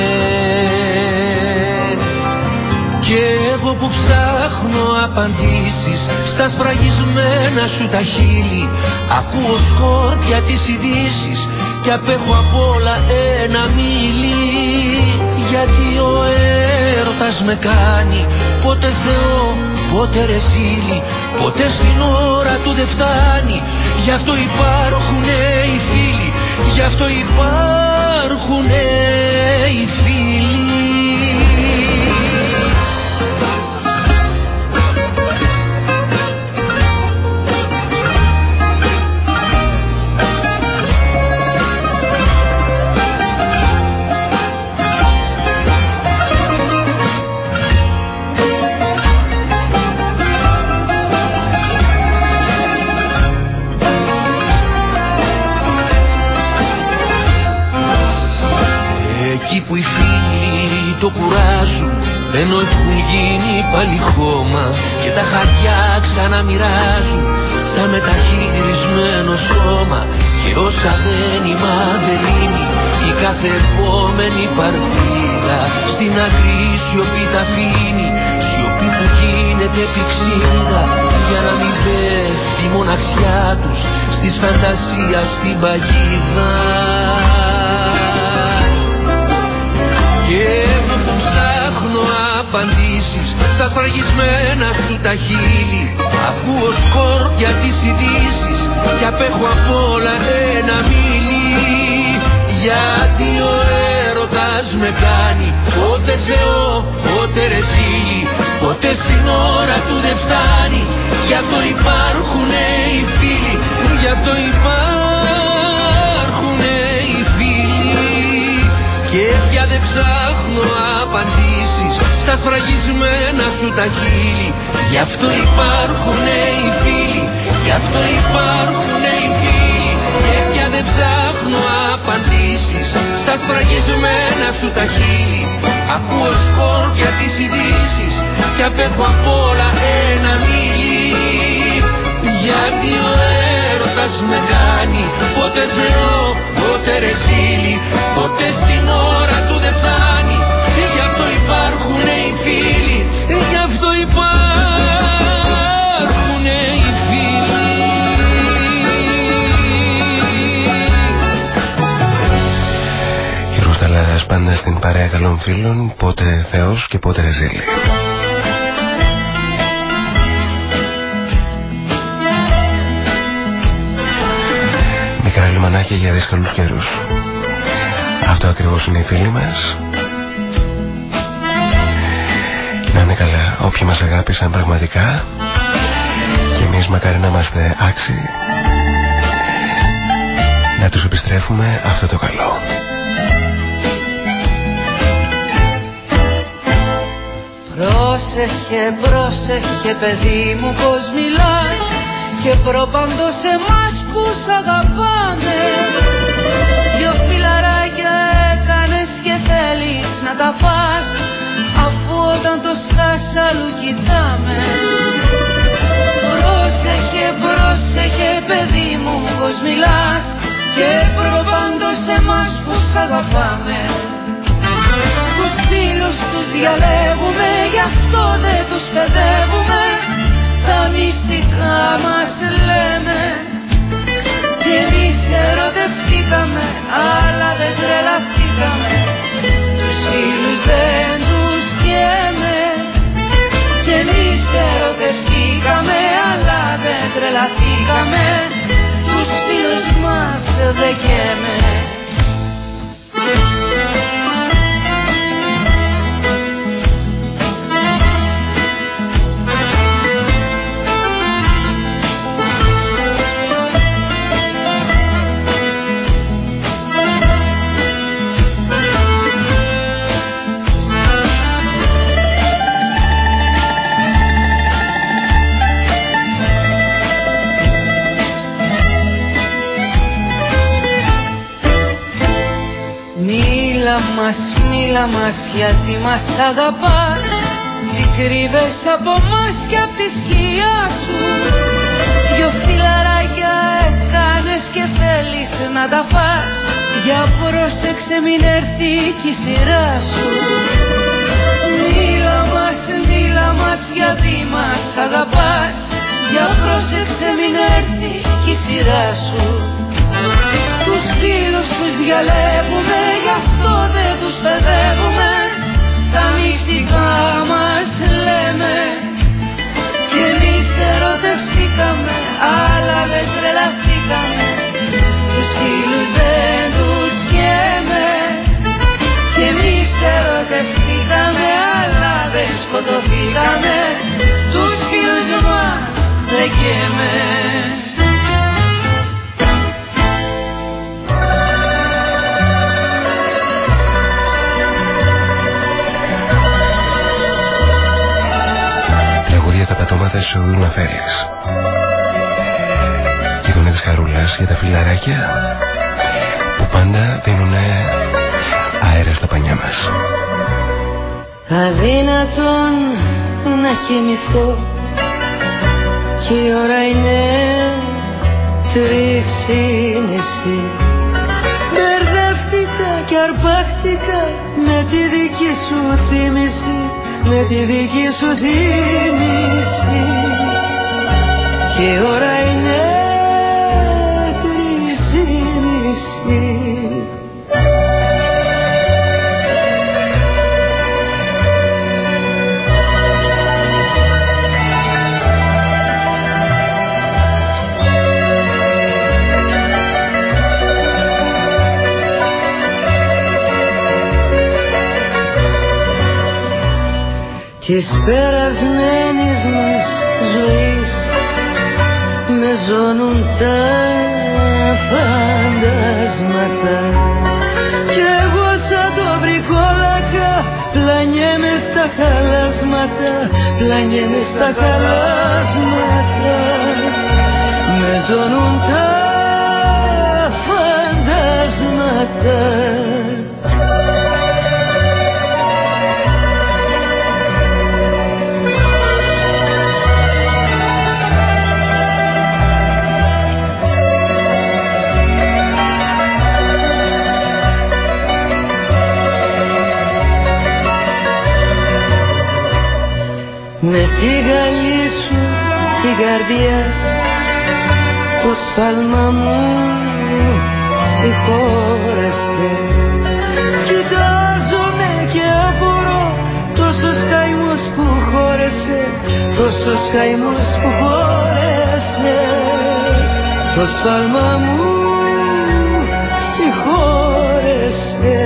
Speaker 12: και εγώ που ψάχνω απαντήσεις στα σφραγισμένα σου τα χείλη Ακούω σκόρπια τις ειδήσεις και απέχω απ' όλα ένα μίλι. Γιατί ο έρωτας με κάνει πότε Θεό, πότε ρεσίλι Ποτέ στην ώρα του δεν φτάνει Γι' αυτό υπάρχουνε οι φίλοι Γι' αυτό υπάρχουνε οι φίλοι ενώ έχουν γίνει πάλι χώμα και τα χαρτιά ξαναμοιράζουν σαν μεταχειρισμένο σώμα. Και όσα δεν η μαδερίνη η κάθε επόμενη παρτίδα στην άκρη σιωπή τα αφήνει. Σιωπή που γίνεται πηξίδα για να μην πέφτει η μοναξιά τους στις φαντασία στην παγίδα απαντήσεις. Στα σφραγισμένα σου τα χείλη. Ακούω σκόρπια τις ειδήσεις. Και απέχω απ' όλα ένα μίλι. Γιατί ο έρωτας με κάνει πότε Θεό, πότε ρεσίλι Ποτέ στην ώρα του δεν φτάνει. Γι' αυτό υπάρχουν οι φίλοι. Γι' αυτό υπάρχουν οι φίλοι. Και πια δεν ψάχνω απαντήσεις. Στα σφραγισμένα σου τα χείλη. Γι' αυτό υπάρχουν οι φίλοι. Γι' αυτό υπάρχουν οι φίλοι. Πια δεν ψάχνω απαντήσεις Στα σφραγισμένα σου τα χείλη. Ακούω σκόρπια τις ειδήσεις. Κι απέχω απ' όλα ένα μίλη Γιατί ο έρωτας με κάνει Πότε Θεό, πότε ρεσίλη Ποτέ στην ώρα του
Speaker 2: Κύριος Ταλάρας πάντα στην παρέα καλών φίλων Πότε Θεός και πότε Ρεζίλη Μικρά λιμανάκια για δύσκολους καιρούς. Αυτό ακριβώς είναι οι φίλοι μας. Να είναι καλά όποιοι μας αγάπησαν πραγματικά. Και εμείς μακάρι να είμαστε άξιοι. Να τους επιστρέφουμε αυτό το καλό
Speaker 10: Πρόσεχε, πρόσεχε παιδί μου πως μιλάς Και προπαντός σε μας που σ' αγαπάμε Δυο φιλαράκια έκανες και θέλεις να τα φας Αφού όταν το σκάς αλλού κοιτάμε. Πρόσεχε, πρόσεχε παιδί μου πως μιλάς Και προπαντός σε μας που σ' αγαπάμε. Τους φίλους τους διαλέγουμε γι' αυτό δεν τους παιδεύουμε. Τα μυστικά μας λέμε. Και εμείς ερωτευτήκαμε αλλά δεν τρελαθήκαμε. Τους φίλους δεν τους καίμε. Και εμείς ερωτευτήκαμε αλλά δεν τρελαθήκαμε. Τους φίλους μας δεν καίμε Μίλα μας, μίλα μας γιατί μας αγαπάς. Τι κρύβες από μας και απ' τη σκιά σου. Δυο φιλαράκια έκανες και θέλεις να τα φας. Για πρόσεξε μην έρθει κι η σειρά σου. Μίλα μας, μίλα μας γιατί μας αγαπάς. Για πρόσεξε μην έρθει κι η σειρά σου. Τους φίλους τους διαλέγουμε γι' αυτό δεν τους παιδεύουμε. Τα μυστικά μας λέμε. Κι εμείς ερωτευτήκαμε αλλά δεν τρελαθήκαμε. Τους φίλους δεν τους καίμε. Κι εμείς ερωτευτήκαμε αλλά δεν σκοτωθήκαμε. Τους φίλους μας δεν καίμε
Speaker 2: τα πατώματα της οδού να φέρεις Και τον της χαρούλας για τα φιλαράκια Που πάντα δίνουνε αέρα στα πανιά μας.
Speaker 10: Αδύνατον να κοιμηθώ και η ώρα είναι τρεις η μισή. Μπερδεύτηκα και αρπάχτηκα με τη δική σου θύμηση με τη δική σου θύμηση. Και η ώρα είναι τρεις της περασμένης μας ζωής. Με ζώνουν τα φαντάσματα. Κι εγώ σαν το βρικόλακα πλανιέμαι στα χαλάσματα. Πλανιέμαι στα χαλάσματα. Με ζώνουν τα φαντάσματα
Speaker 5: καρδιά το σφάλμα μου συγχώρεσε. Κοιτάζομαι και απορώ τόσος καημός που χώρεσε τόσος καημός που χώρεσε. Το σφάλμα μου συγχώρεσε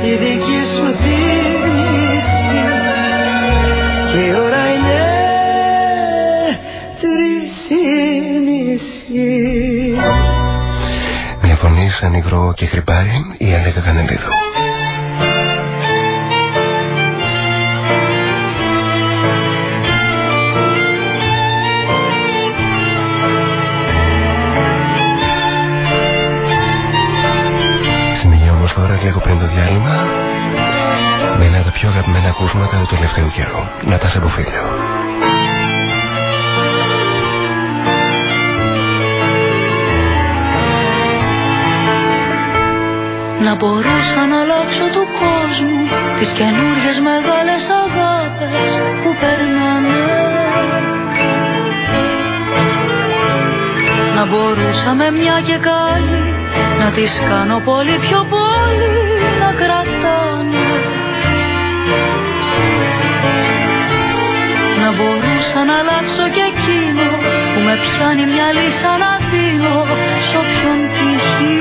Speaker 5: τη δική σου θύμηση και η ώρα είναι τρεις ή μισή
Speaker 2: Μια φωνή σαν υγρό και χρυπάρι η Αλέκα Κανελίδου. Συνεχεία όμως τώρα λίγο πριν το διάλειμμα με ένα από τα πιο αγαπημένα ακούσματα του τελευταίου καιρού. Να τα σε αποφύλιο.
Speaker 7: Να μπορούσα να αλλάξω του κόσμου Τις καινούριες μεγάλες αγάπες που περνάνε Να μπορούσα με μια και καλή Να τις κάνω πολύ πιο πολύ να κρατάνε. Να μπορούσα να αλλάξω και εκείνο Που με πιάνει μια λύσα να δίνω Σ' όποιον τυχεί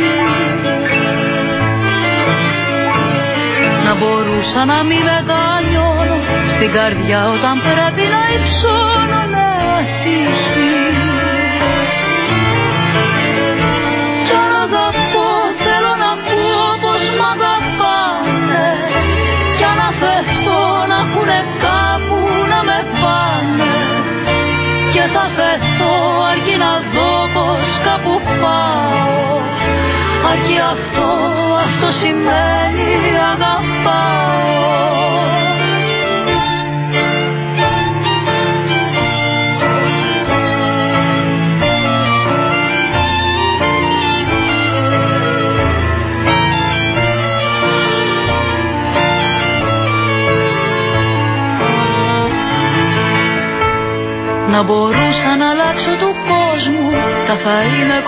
Speaker 7: Να μπορούσα να μην μετανιώνω Στην καρδιά όταν πρέπει να υψώνω με ατύχη Αρκεί αυτό, αυτό σημαίνει αγαπάω. Να μπορούσα να αλλάξω του κόσμου Τα θα είμαι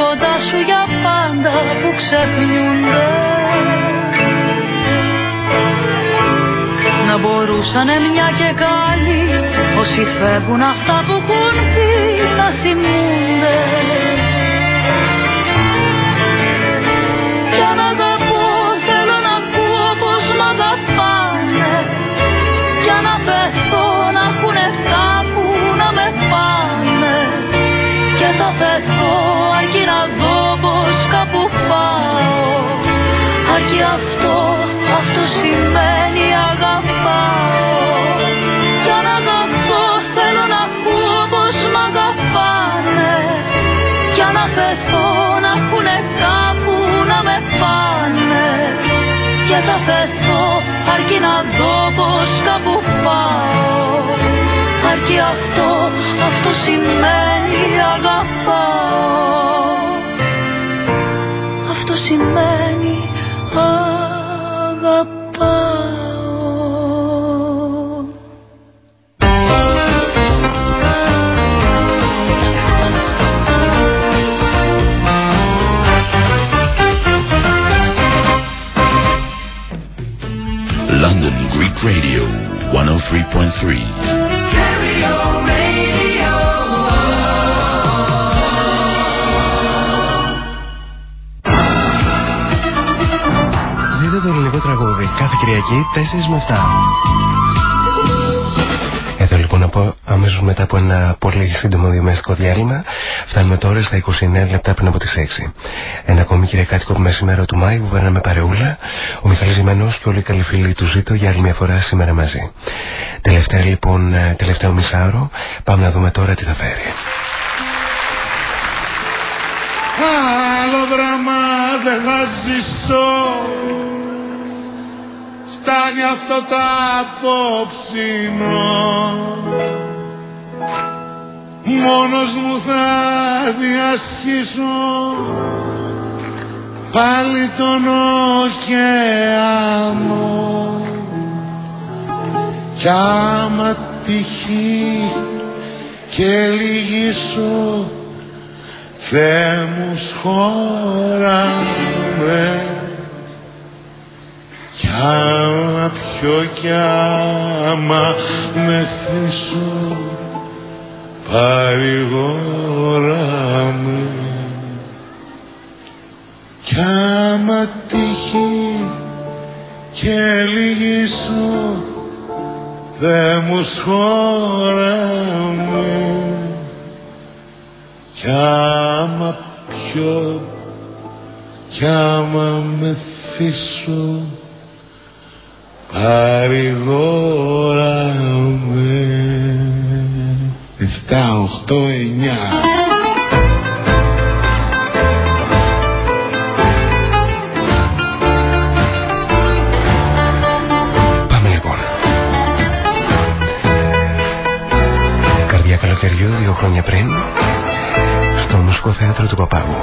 Speaker 7: ξεχνιούνται Να μπορούσανε μια και καλή Όσοι φεύγουν αυτά που έχουν πει να θυμούνται
Speaker 1: 103.3. το ελληνικό τραγούδι
Speaker 2: κάθε Κυριακή 4 με 7. Εδώ λοιπόν από, αμέσως μετά από ένα πολύ σύντομο διαμεστικό διάλειμμα φτάνουμε τώρα στα 29 λεπτά πριν από τις 6. Ένα ακόμη κυριακάτικο μεσημέρο του Μάη που παίρναμε παρεούλα, ο Μιχαλής Ζημανός και όλοι οι καλοί φίλοι του ζήτω για άλλη μια φορά σήμερα μαζί. Τελευταία λοιπόν, ε, τελευταίο μισάωρο, πάμε να δούμε τώρα τι θα φέρει.
Speaker 4: Άλλο δράμα δεν θα ζήσω. Φτάνει αυτό τα απόψινο. Μόνος μου θα διασχίσω Πάλι τον ωκεανό Κι άμα τυχεί και λυγίσω Θεέ μου σχόραμε. Κι άμα πιο κι άμα με θύσω παρηγόραμε. Κι άμα τύχει και λυγίσω δε μου σχόραμε κι άμα πιω κι άμα με μεθύσω παρηγόραμε
Speaker 2: 7, 8, 9 δύο χρόνια πριν στο Μουσικό Θέατρο του Παπάγου.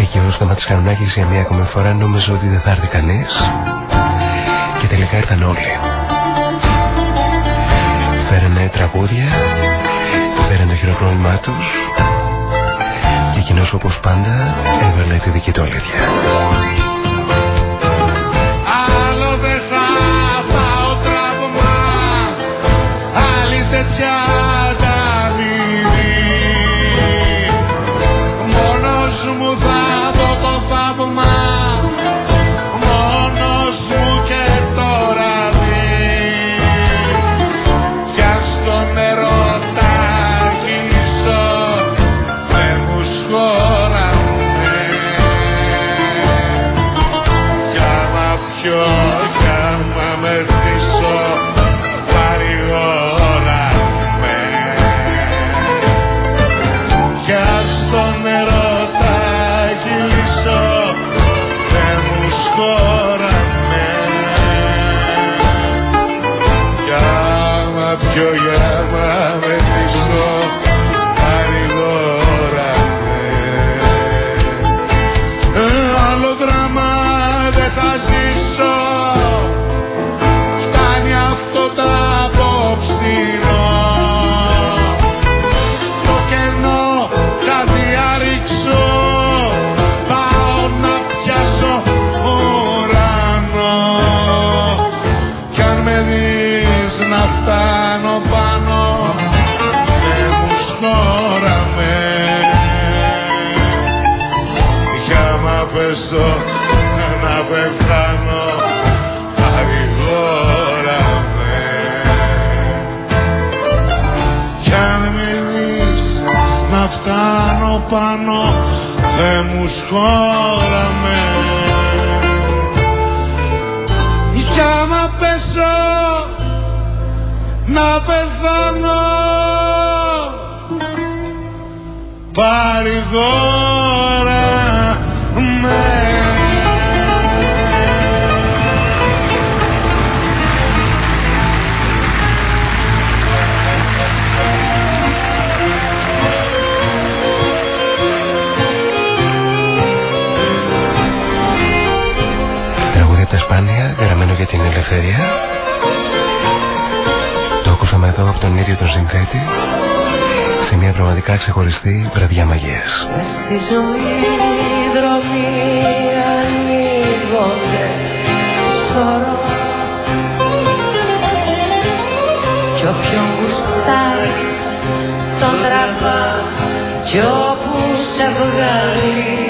Speaker 2: Εκεί ο Σταματής Κανονάκης για μία ακόμη φορά νόμιζε ότι δεν θα έρθει κανείς και τελικά ήρθαν όλοι. Φέρανε τραγούδια, φέρανε το χειροκρόνημά τους και εκείνος όπως πάντα έβαλε τη δική του αλήθεια.
Speaker 4: Πάνω δεν μου σχόραμε Κι άμα πέσω να πεθάνω. Παρηγόραμε
Speaker 2: την ελευθερία. Το ακούσαμε εδώ από τον ίδιο τον συνθέτη σε μια πραγματικά ξεχωριστή βραδιά μαγείας.
Speaker 7: Μες στη ζωή οι δρόμοι ανοίγονται σωρό Κι όποιον γουστάρεις τον τραβάς κι όπου σε βγάλει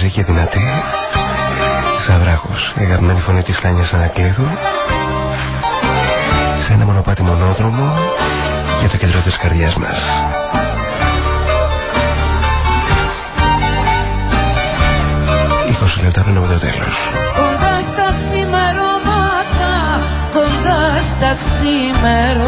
Speaker 2: γκράζη και δυνατή. Σαν βράχο η αγαπημένη φωνή της Τάνιας Ανακλείδου. Σε ένα μονοπάτι μονόδρομο για το κέντρο της καρδιάς μας. Είκοσι λεπτά πριν από το τέλος.
Speaker 10: Κοντά στα ξημερώματα Κοντά στα ξημερώματα.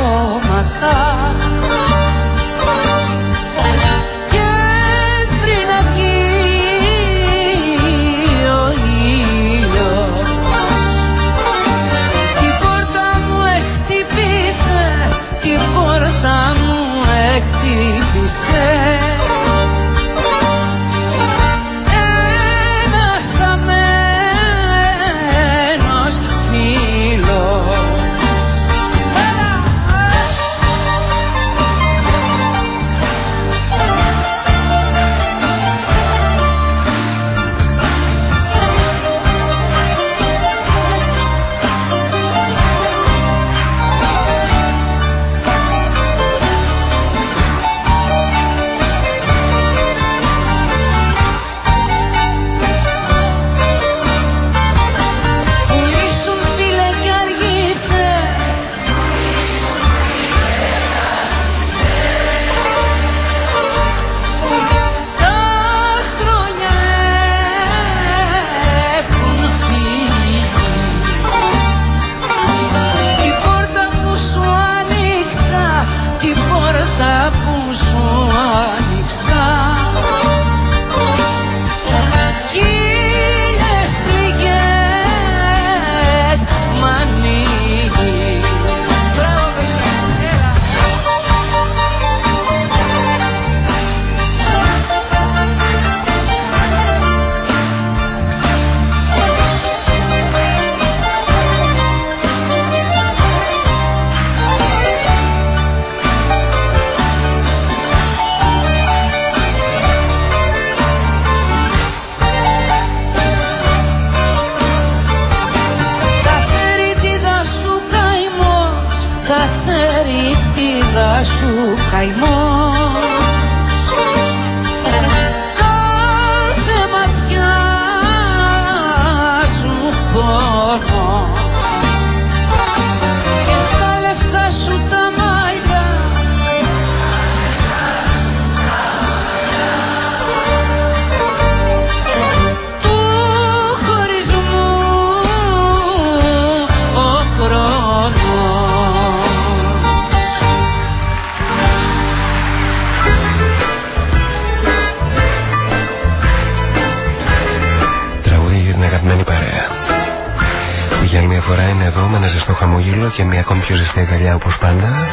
Speaker 2: Άλλη μια φορά είναι εδώ με ένα ζεστό χαμόγελο και μια ακόμη πιο ζεστή αγκαλιά όπως πάντα.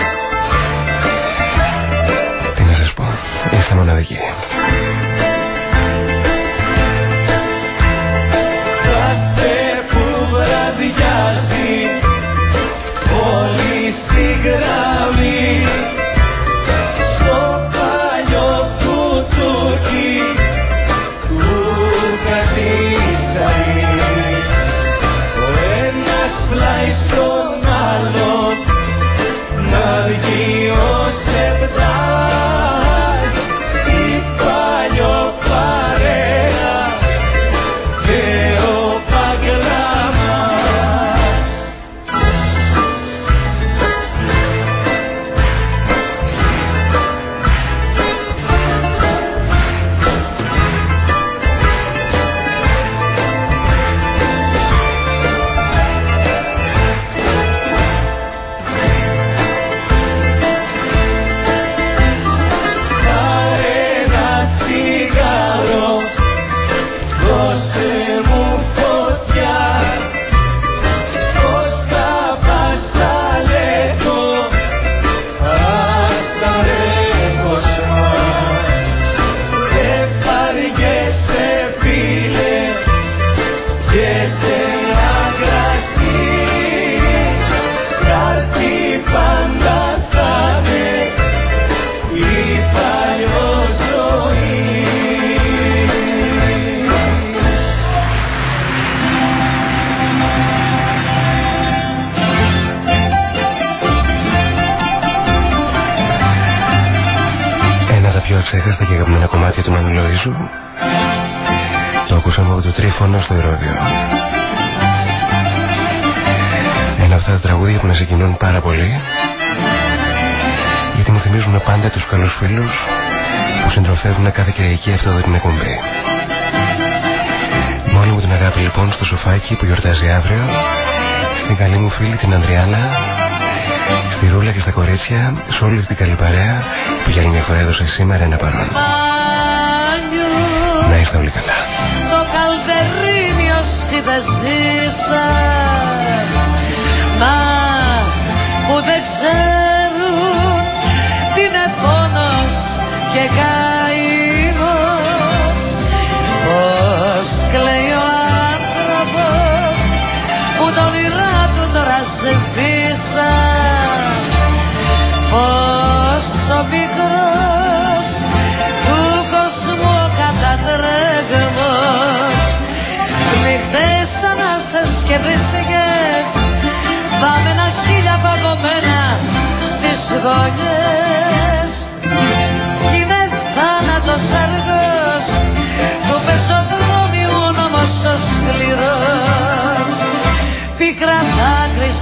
Speaker 2: Τι να σας πω, είστε μοναδικοί. Κυριακή αυτό εδώ την εκπομπή. Μόλι μου την αγάπη λοιπόν στο σοφάκι που γιορτάζει αύριο, στην καλή μου φίλη την Ανδριάνα, στη Ρούλα και στα κορίτσια, σε όλη την καλή παρέα που για μια φορά έδωσε σήμερα ένα παρόν. Να είστε όλοι καλά.
Speaker 7: Το καλτερίμιο δεν ζήσα, μα που δεν ξέρουν τι είναι πόνος και κάτι Πόσο μικρός του κόσμου κατατρέγμος. Νυχτές ανάσες και βρίσκες Βάμενα χίλια παγωμένα στις γωνιές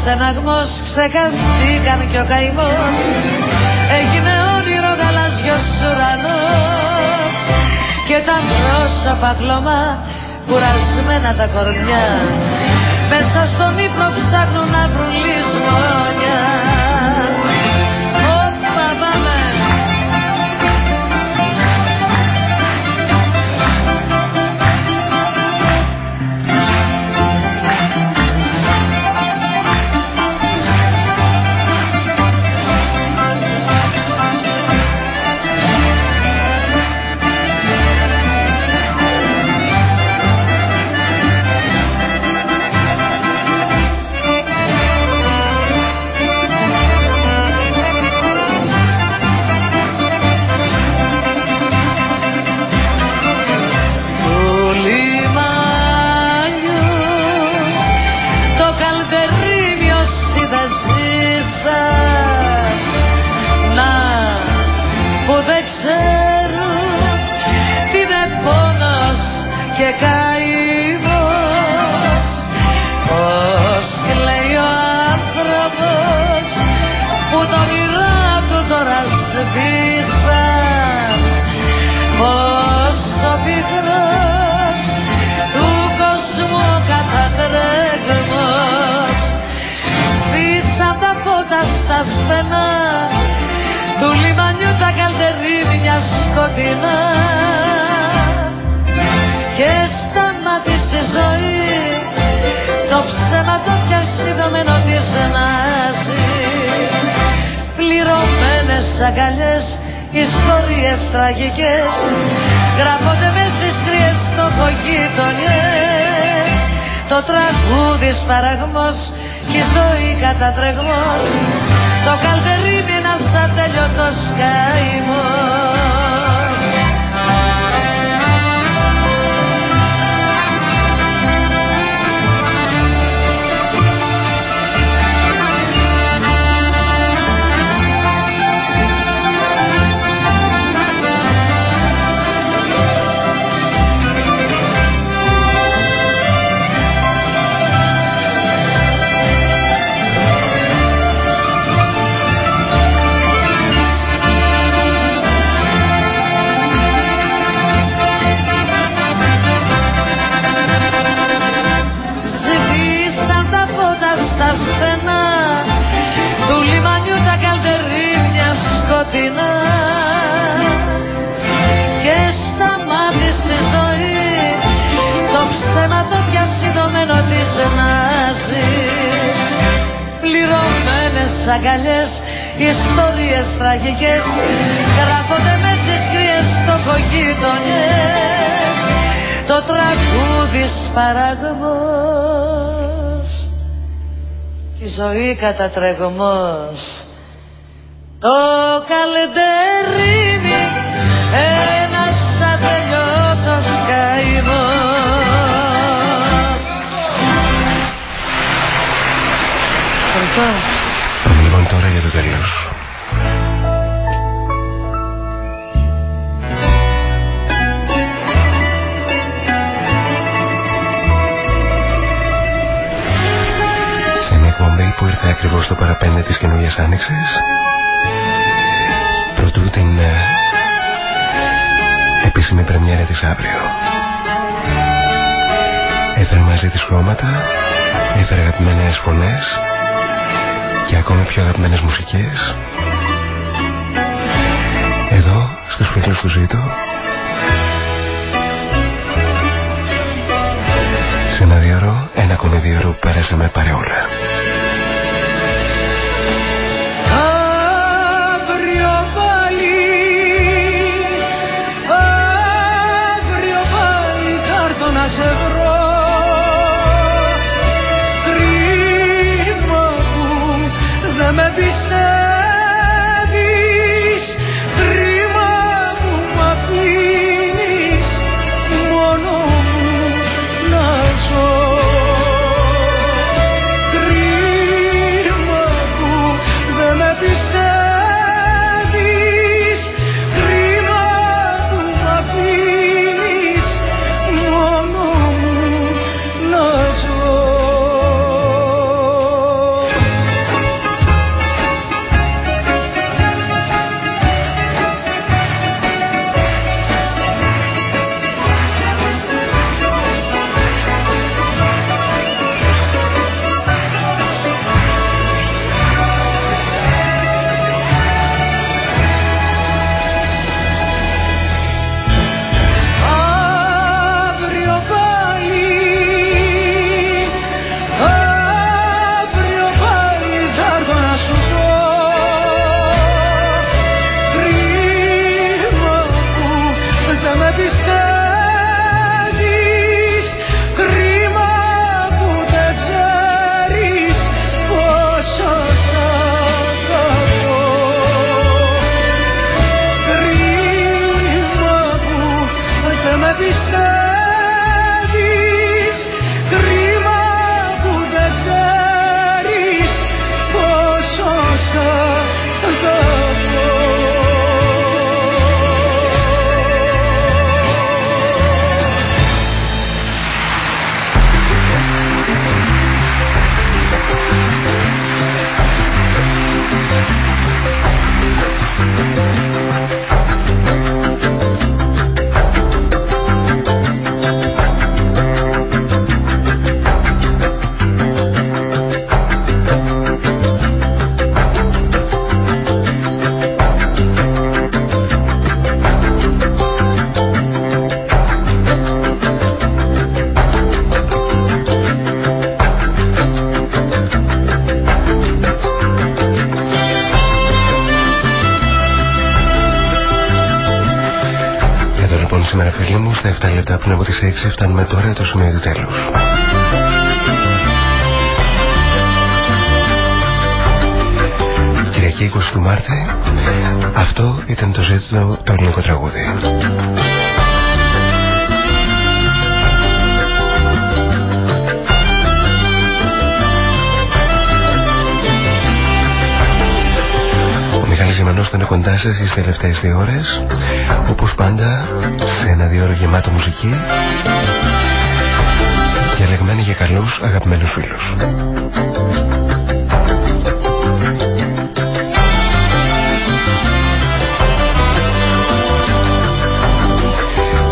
Speaker 7: στεναγμός ξεχαστήκαν κι ο καημός. Έγινε όνειρο γαλάζιος ουρανός. Και τα πρόσωπα κλωμά κουρασμένα τα κορμιά. Μέσα στον ύπνο ψάχνουν να βρουν σκοτεινά και σταμάτησε ζωή. Το το ψέμα το πιασίδωμένο της νάζει πληρωμένες αγκαλιές ιστορίες τραγικές γράφονται μες στις κρύες στοχογείτονιες το τραγούδι σπαραγμός και η ζωή κατατρεγμός. Το καλτερίδι ένας ατέλειωτος καημός αγκαλιές ιστορίες τραγικές γράφονται μες στις κρύες στοχογείτονιες το τραγούδι σπαραγμός και η ζωή κατατρεγμός. Το καλεντερίνι
Speaker 2: τώρα για το τέλος Σε μια εκπομπή που ήρθε ακριβώς στο παραπέντε της καινούργιας άνοιξης προτού την ε, επίσημη πρεμιέρα της αύριο. Έφερε μαζί της χρώματα, έφερε αγαπημένες φωνές και ακόμη πιο αγαπημένες μουσικές. Εδώ, στους φίλους του Ζήτω, σε ένα δύο ένα ακόμη δύο ώρο που πέρασαμε παρεόλα. 7 λεπτά πριν από τις 6 φτάνουμε τώρα το σημείο του τέλους. Κυριακή 20 του Μάρτη, αυτό ήταν το ζήτητο το ελληνικό τραγούδι. Ζημανός ήταν κοντά σας στις τελευταίες δύο ώρες όπως πάντα σε ένα δύο ώρο γεμάτο μουσική διαλεγμένη για καλούς αγαπημένους φίλους.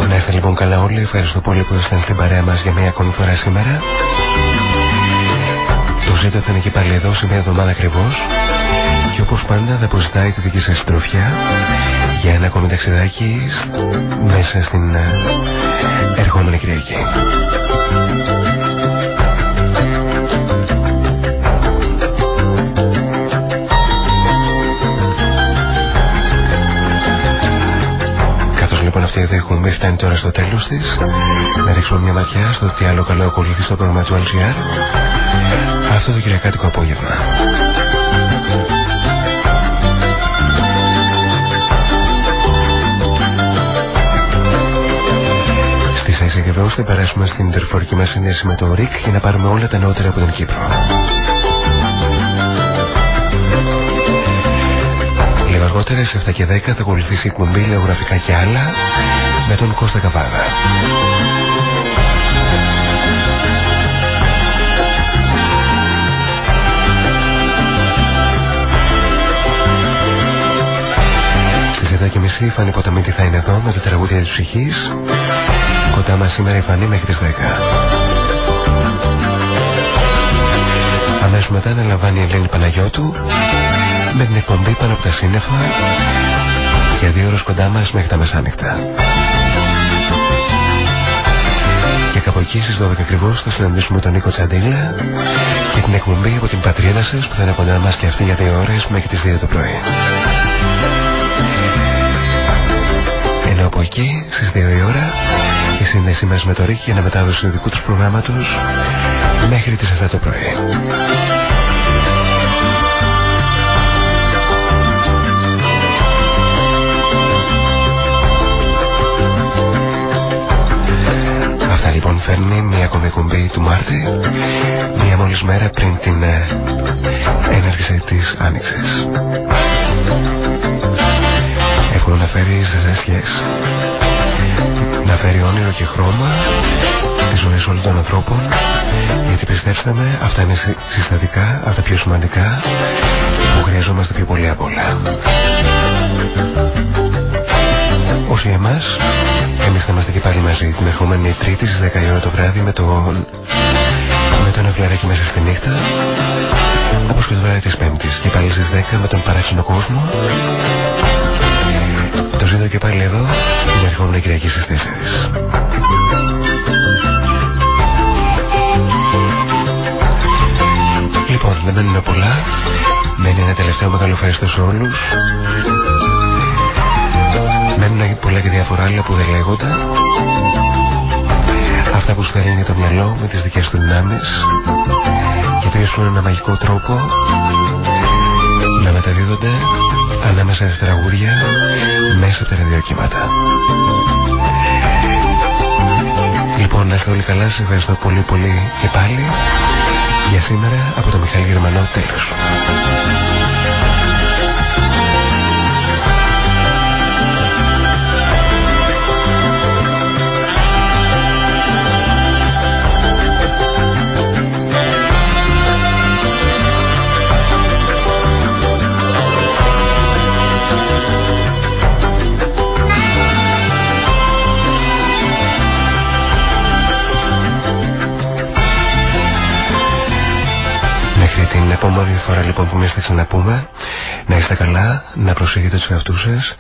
Speaker 2: Να είστε λοιπόν καλά όλοι. Ευχαριστώ πολύ που ήσασταν στην παρέα μας για μια ακόμη φορά σήμερα. Το ζήτο θα είναι και πάλι εδώ σε μια εβδομάδα ακριβώς και όπως πάντα θα αποζητάει τη δική σας συντροφιά για ένα ακόμη ταξιδάκι μέσα στην ε, ερχόμενη Κυριακή. Καθώς λοιπόν αυτή εδώ η εκπομπή φτάνει τώρα στο τέλος της να ρίξουμε μια ματιά στο τι άλλο καλό ακολουθεί στο πρόγραμμα του LGR αυτό το κυριακάτικο απόγευμα. Στις 6 ακριβώς θα περάσουμε στην τερφορική μας σύνδεση με το ΡΙΚ για να πάρουμε όλα τα νεότερα από την Κύπρο. Λίγο αργότερα σε 7 και 10 θα ακολουθήσει η εκπομπή Λεωγραφικά και άλλα με τον Κώστα Καβάδα. Στις 7 και μισή η Φάνη Ποταμίτη θα είναι εδώ με το τραγούδια της ψυχής Κοντά μας σήμερα η Φανή μέχρι τις 10. Αμέσως μετά αναλαμβάνει η Ελένη Παναγιώτου με την εκπομπή πάνω από τα σύννεφα για δύο ώρες κοντά μας μέχρι τα μεσάνυχτα. Και κάπου εκεί στις 12 ακριβώς θα συναντήσουμε τον Νίκο Τσαντήλα και την εκπομπή από την πατρίδα σας που θα είναι κοντά μας και αυτή για δύο ώρες μέχρι τις 2 το πρωί. Ενώ από εκεί στις 2 η ώρα η σύνδεση μας με το Ρίκ για να μετάδοση του δικού τους προγράμματος μέχρι τις 7 το πρωί. Αυτά λοιπόν φέρνει μια ακόμη κουμπί του Μάρτη μια μόλις μέρα πριν την ε, έναρξη της Άνοιξης. Εύκολο να φέρει ζεστές να φέρει όνειρο και χρώμα στις ζωές όλων των ανθρώπων. Γιατί πιστέψτε με αυτά είναι συστατικά αυτά πιο σημαντικά που χρειαζόμαστε πιο πολύ απ' όλα. Όσοι εμάς εμείς θα είμαστε και πάλι μαζί την ερχόμενη τρίτη στις 10 η ώρα το βράδυ με τον με τον αυλαράκι μέσα στη νύχτα όπως και το βράδυ της Πέμπτης και πάλι στις 10 με τον παράξενο κόσμο το ζήτω και πάλι εδώ την ερχόμενη Κυριακή στις 4. Λοιπόν, δεν μένουν πολλά. Μένει ένα τελευταίο μεγάλο ευχαριστώ σε όλους. Μένουν πολλά και διάφορα άλλα που δεν λέγονται. Αυτά που στέλνει το μυαλό με τις δικές του δυνάμεις και βρίσκουν ένα μαγικό τρόπο να μεταδίδονται ανάμεσα στα τραγούδια μέσα από τα ραδιοκύματα. Λοιπόν, να είστε όλοι καλά, σας ευχαριστώ πολύ πολύ και πάλι για σήμερα από το Μιχάλη Γερμανό τέλος. Επόμενη φορά λοιπόν που εμείς θα ξαναπούμε να είστε καλά, να προσέχετε τους εαυτούς σας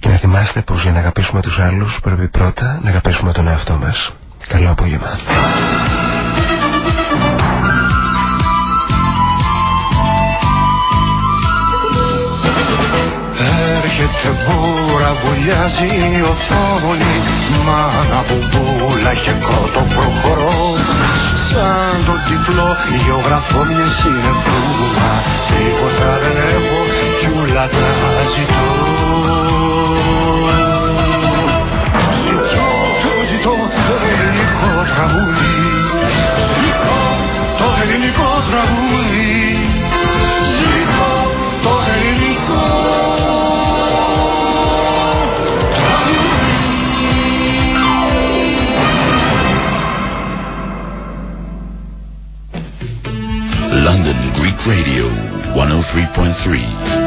Speaker 2: και να θυμάστε πως για να αγαπήσουμε τους άλλους πρέπει πρώτα να αγαπήσουμε τον εαυτό μας. Καλό απόγευμα.
Speaker 3: Έρχεται μπούρα, βουλιάζει η οθόνη Μάνα μπουμπούλα και κότο προχωρώ. Σαν το τυφλό γεωγραφώ μιας συνεφούλα Τίποτα δεν έχω κι ούλα τα ζητώ. Ζητώ, το ζητώ το ελληνικό τραγούδι. Ζητώ το ελληνικό τραγούδι. Ζητώ
Speaker 1: Radio 103.3.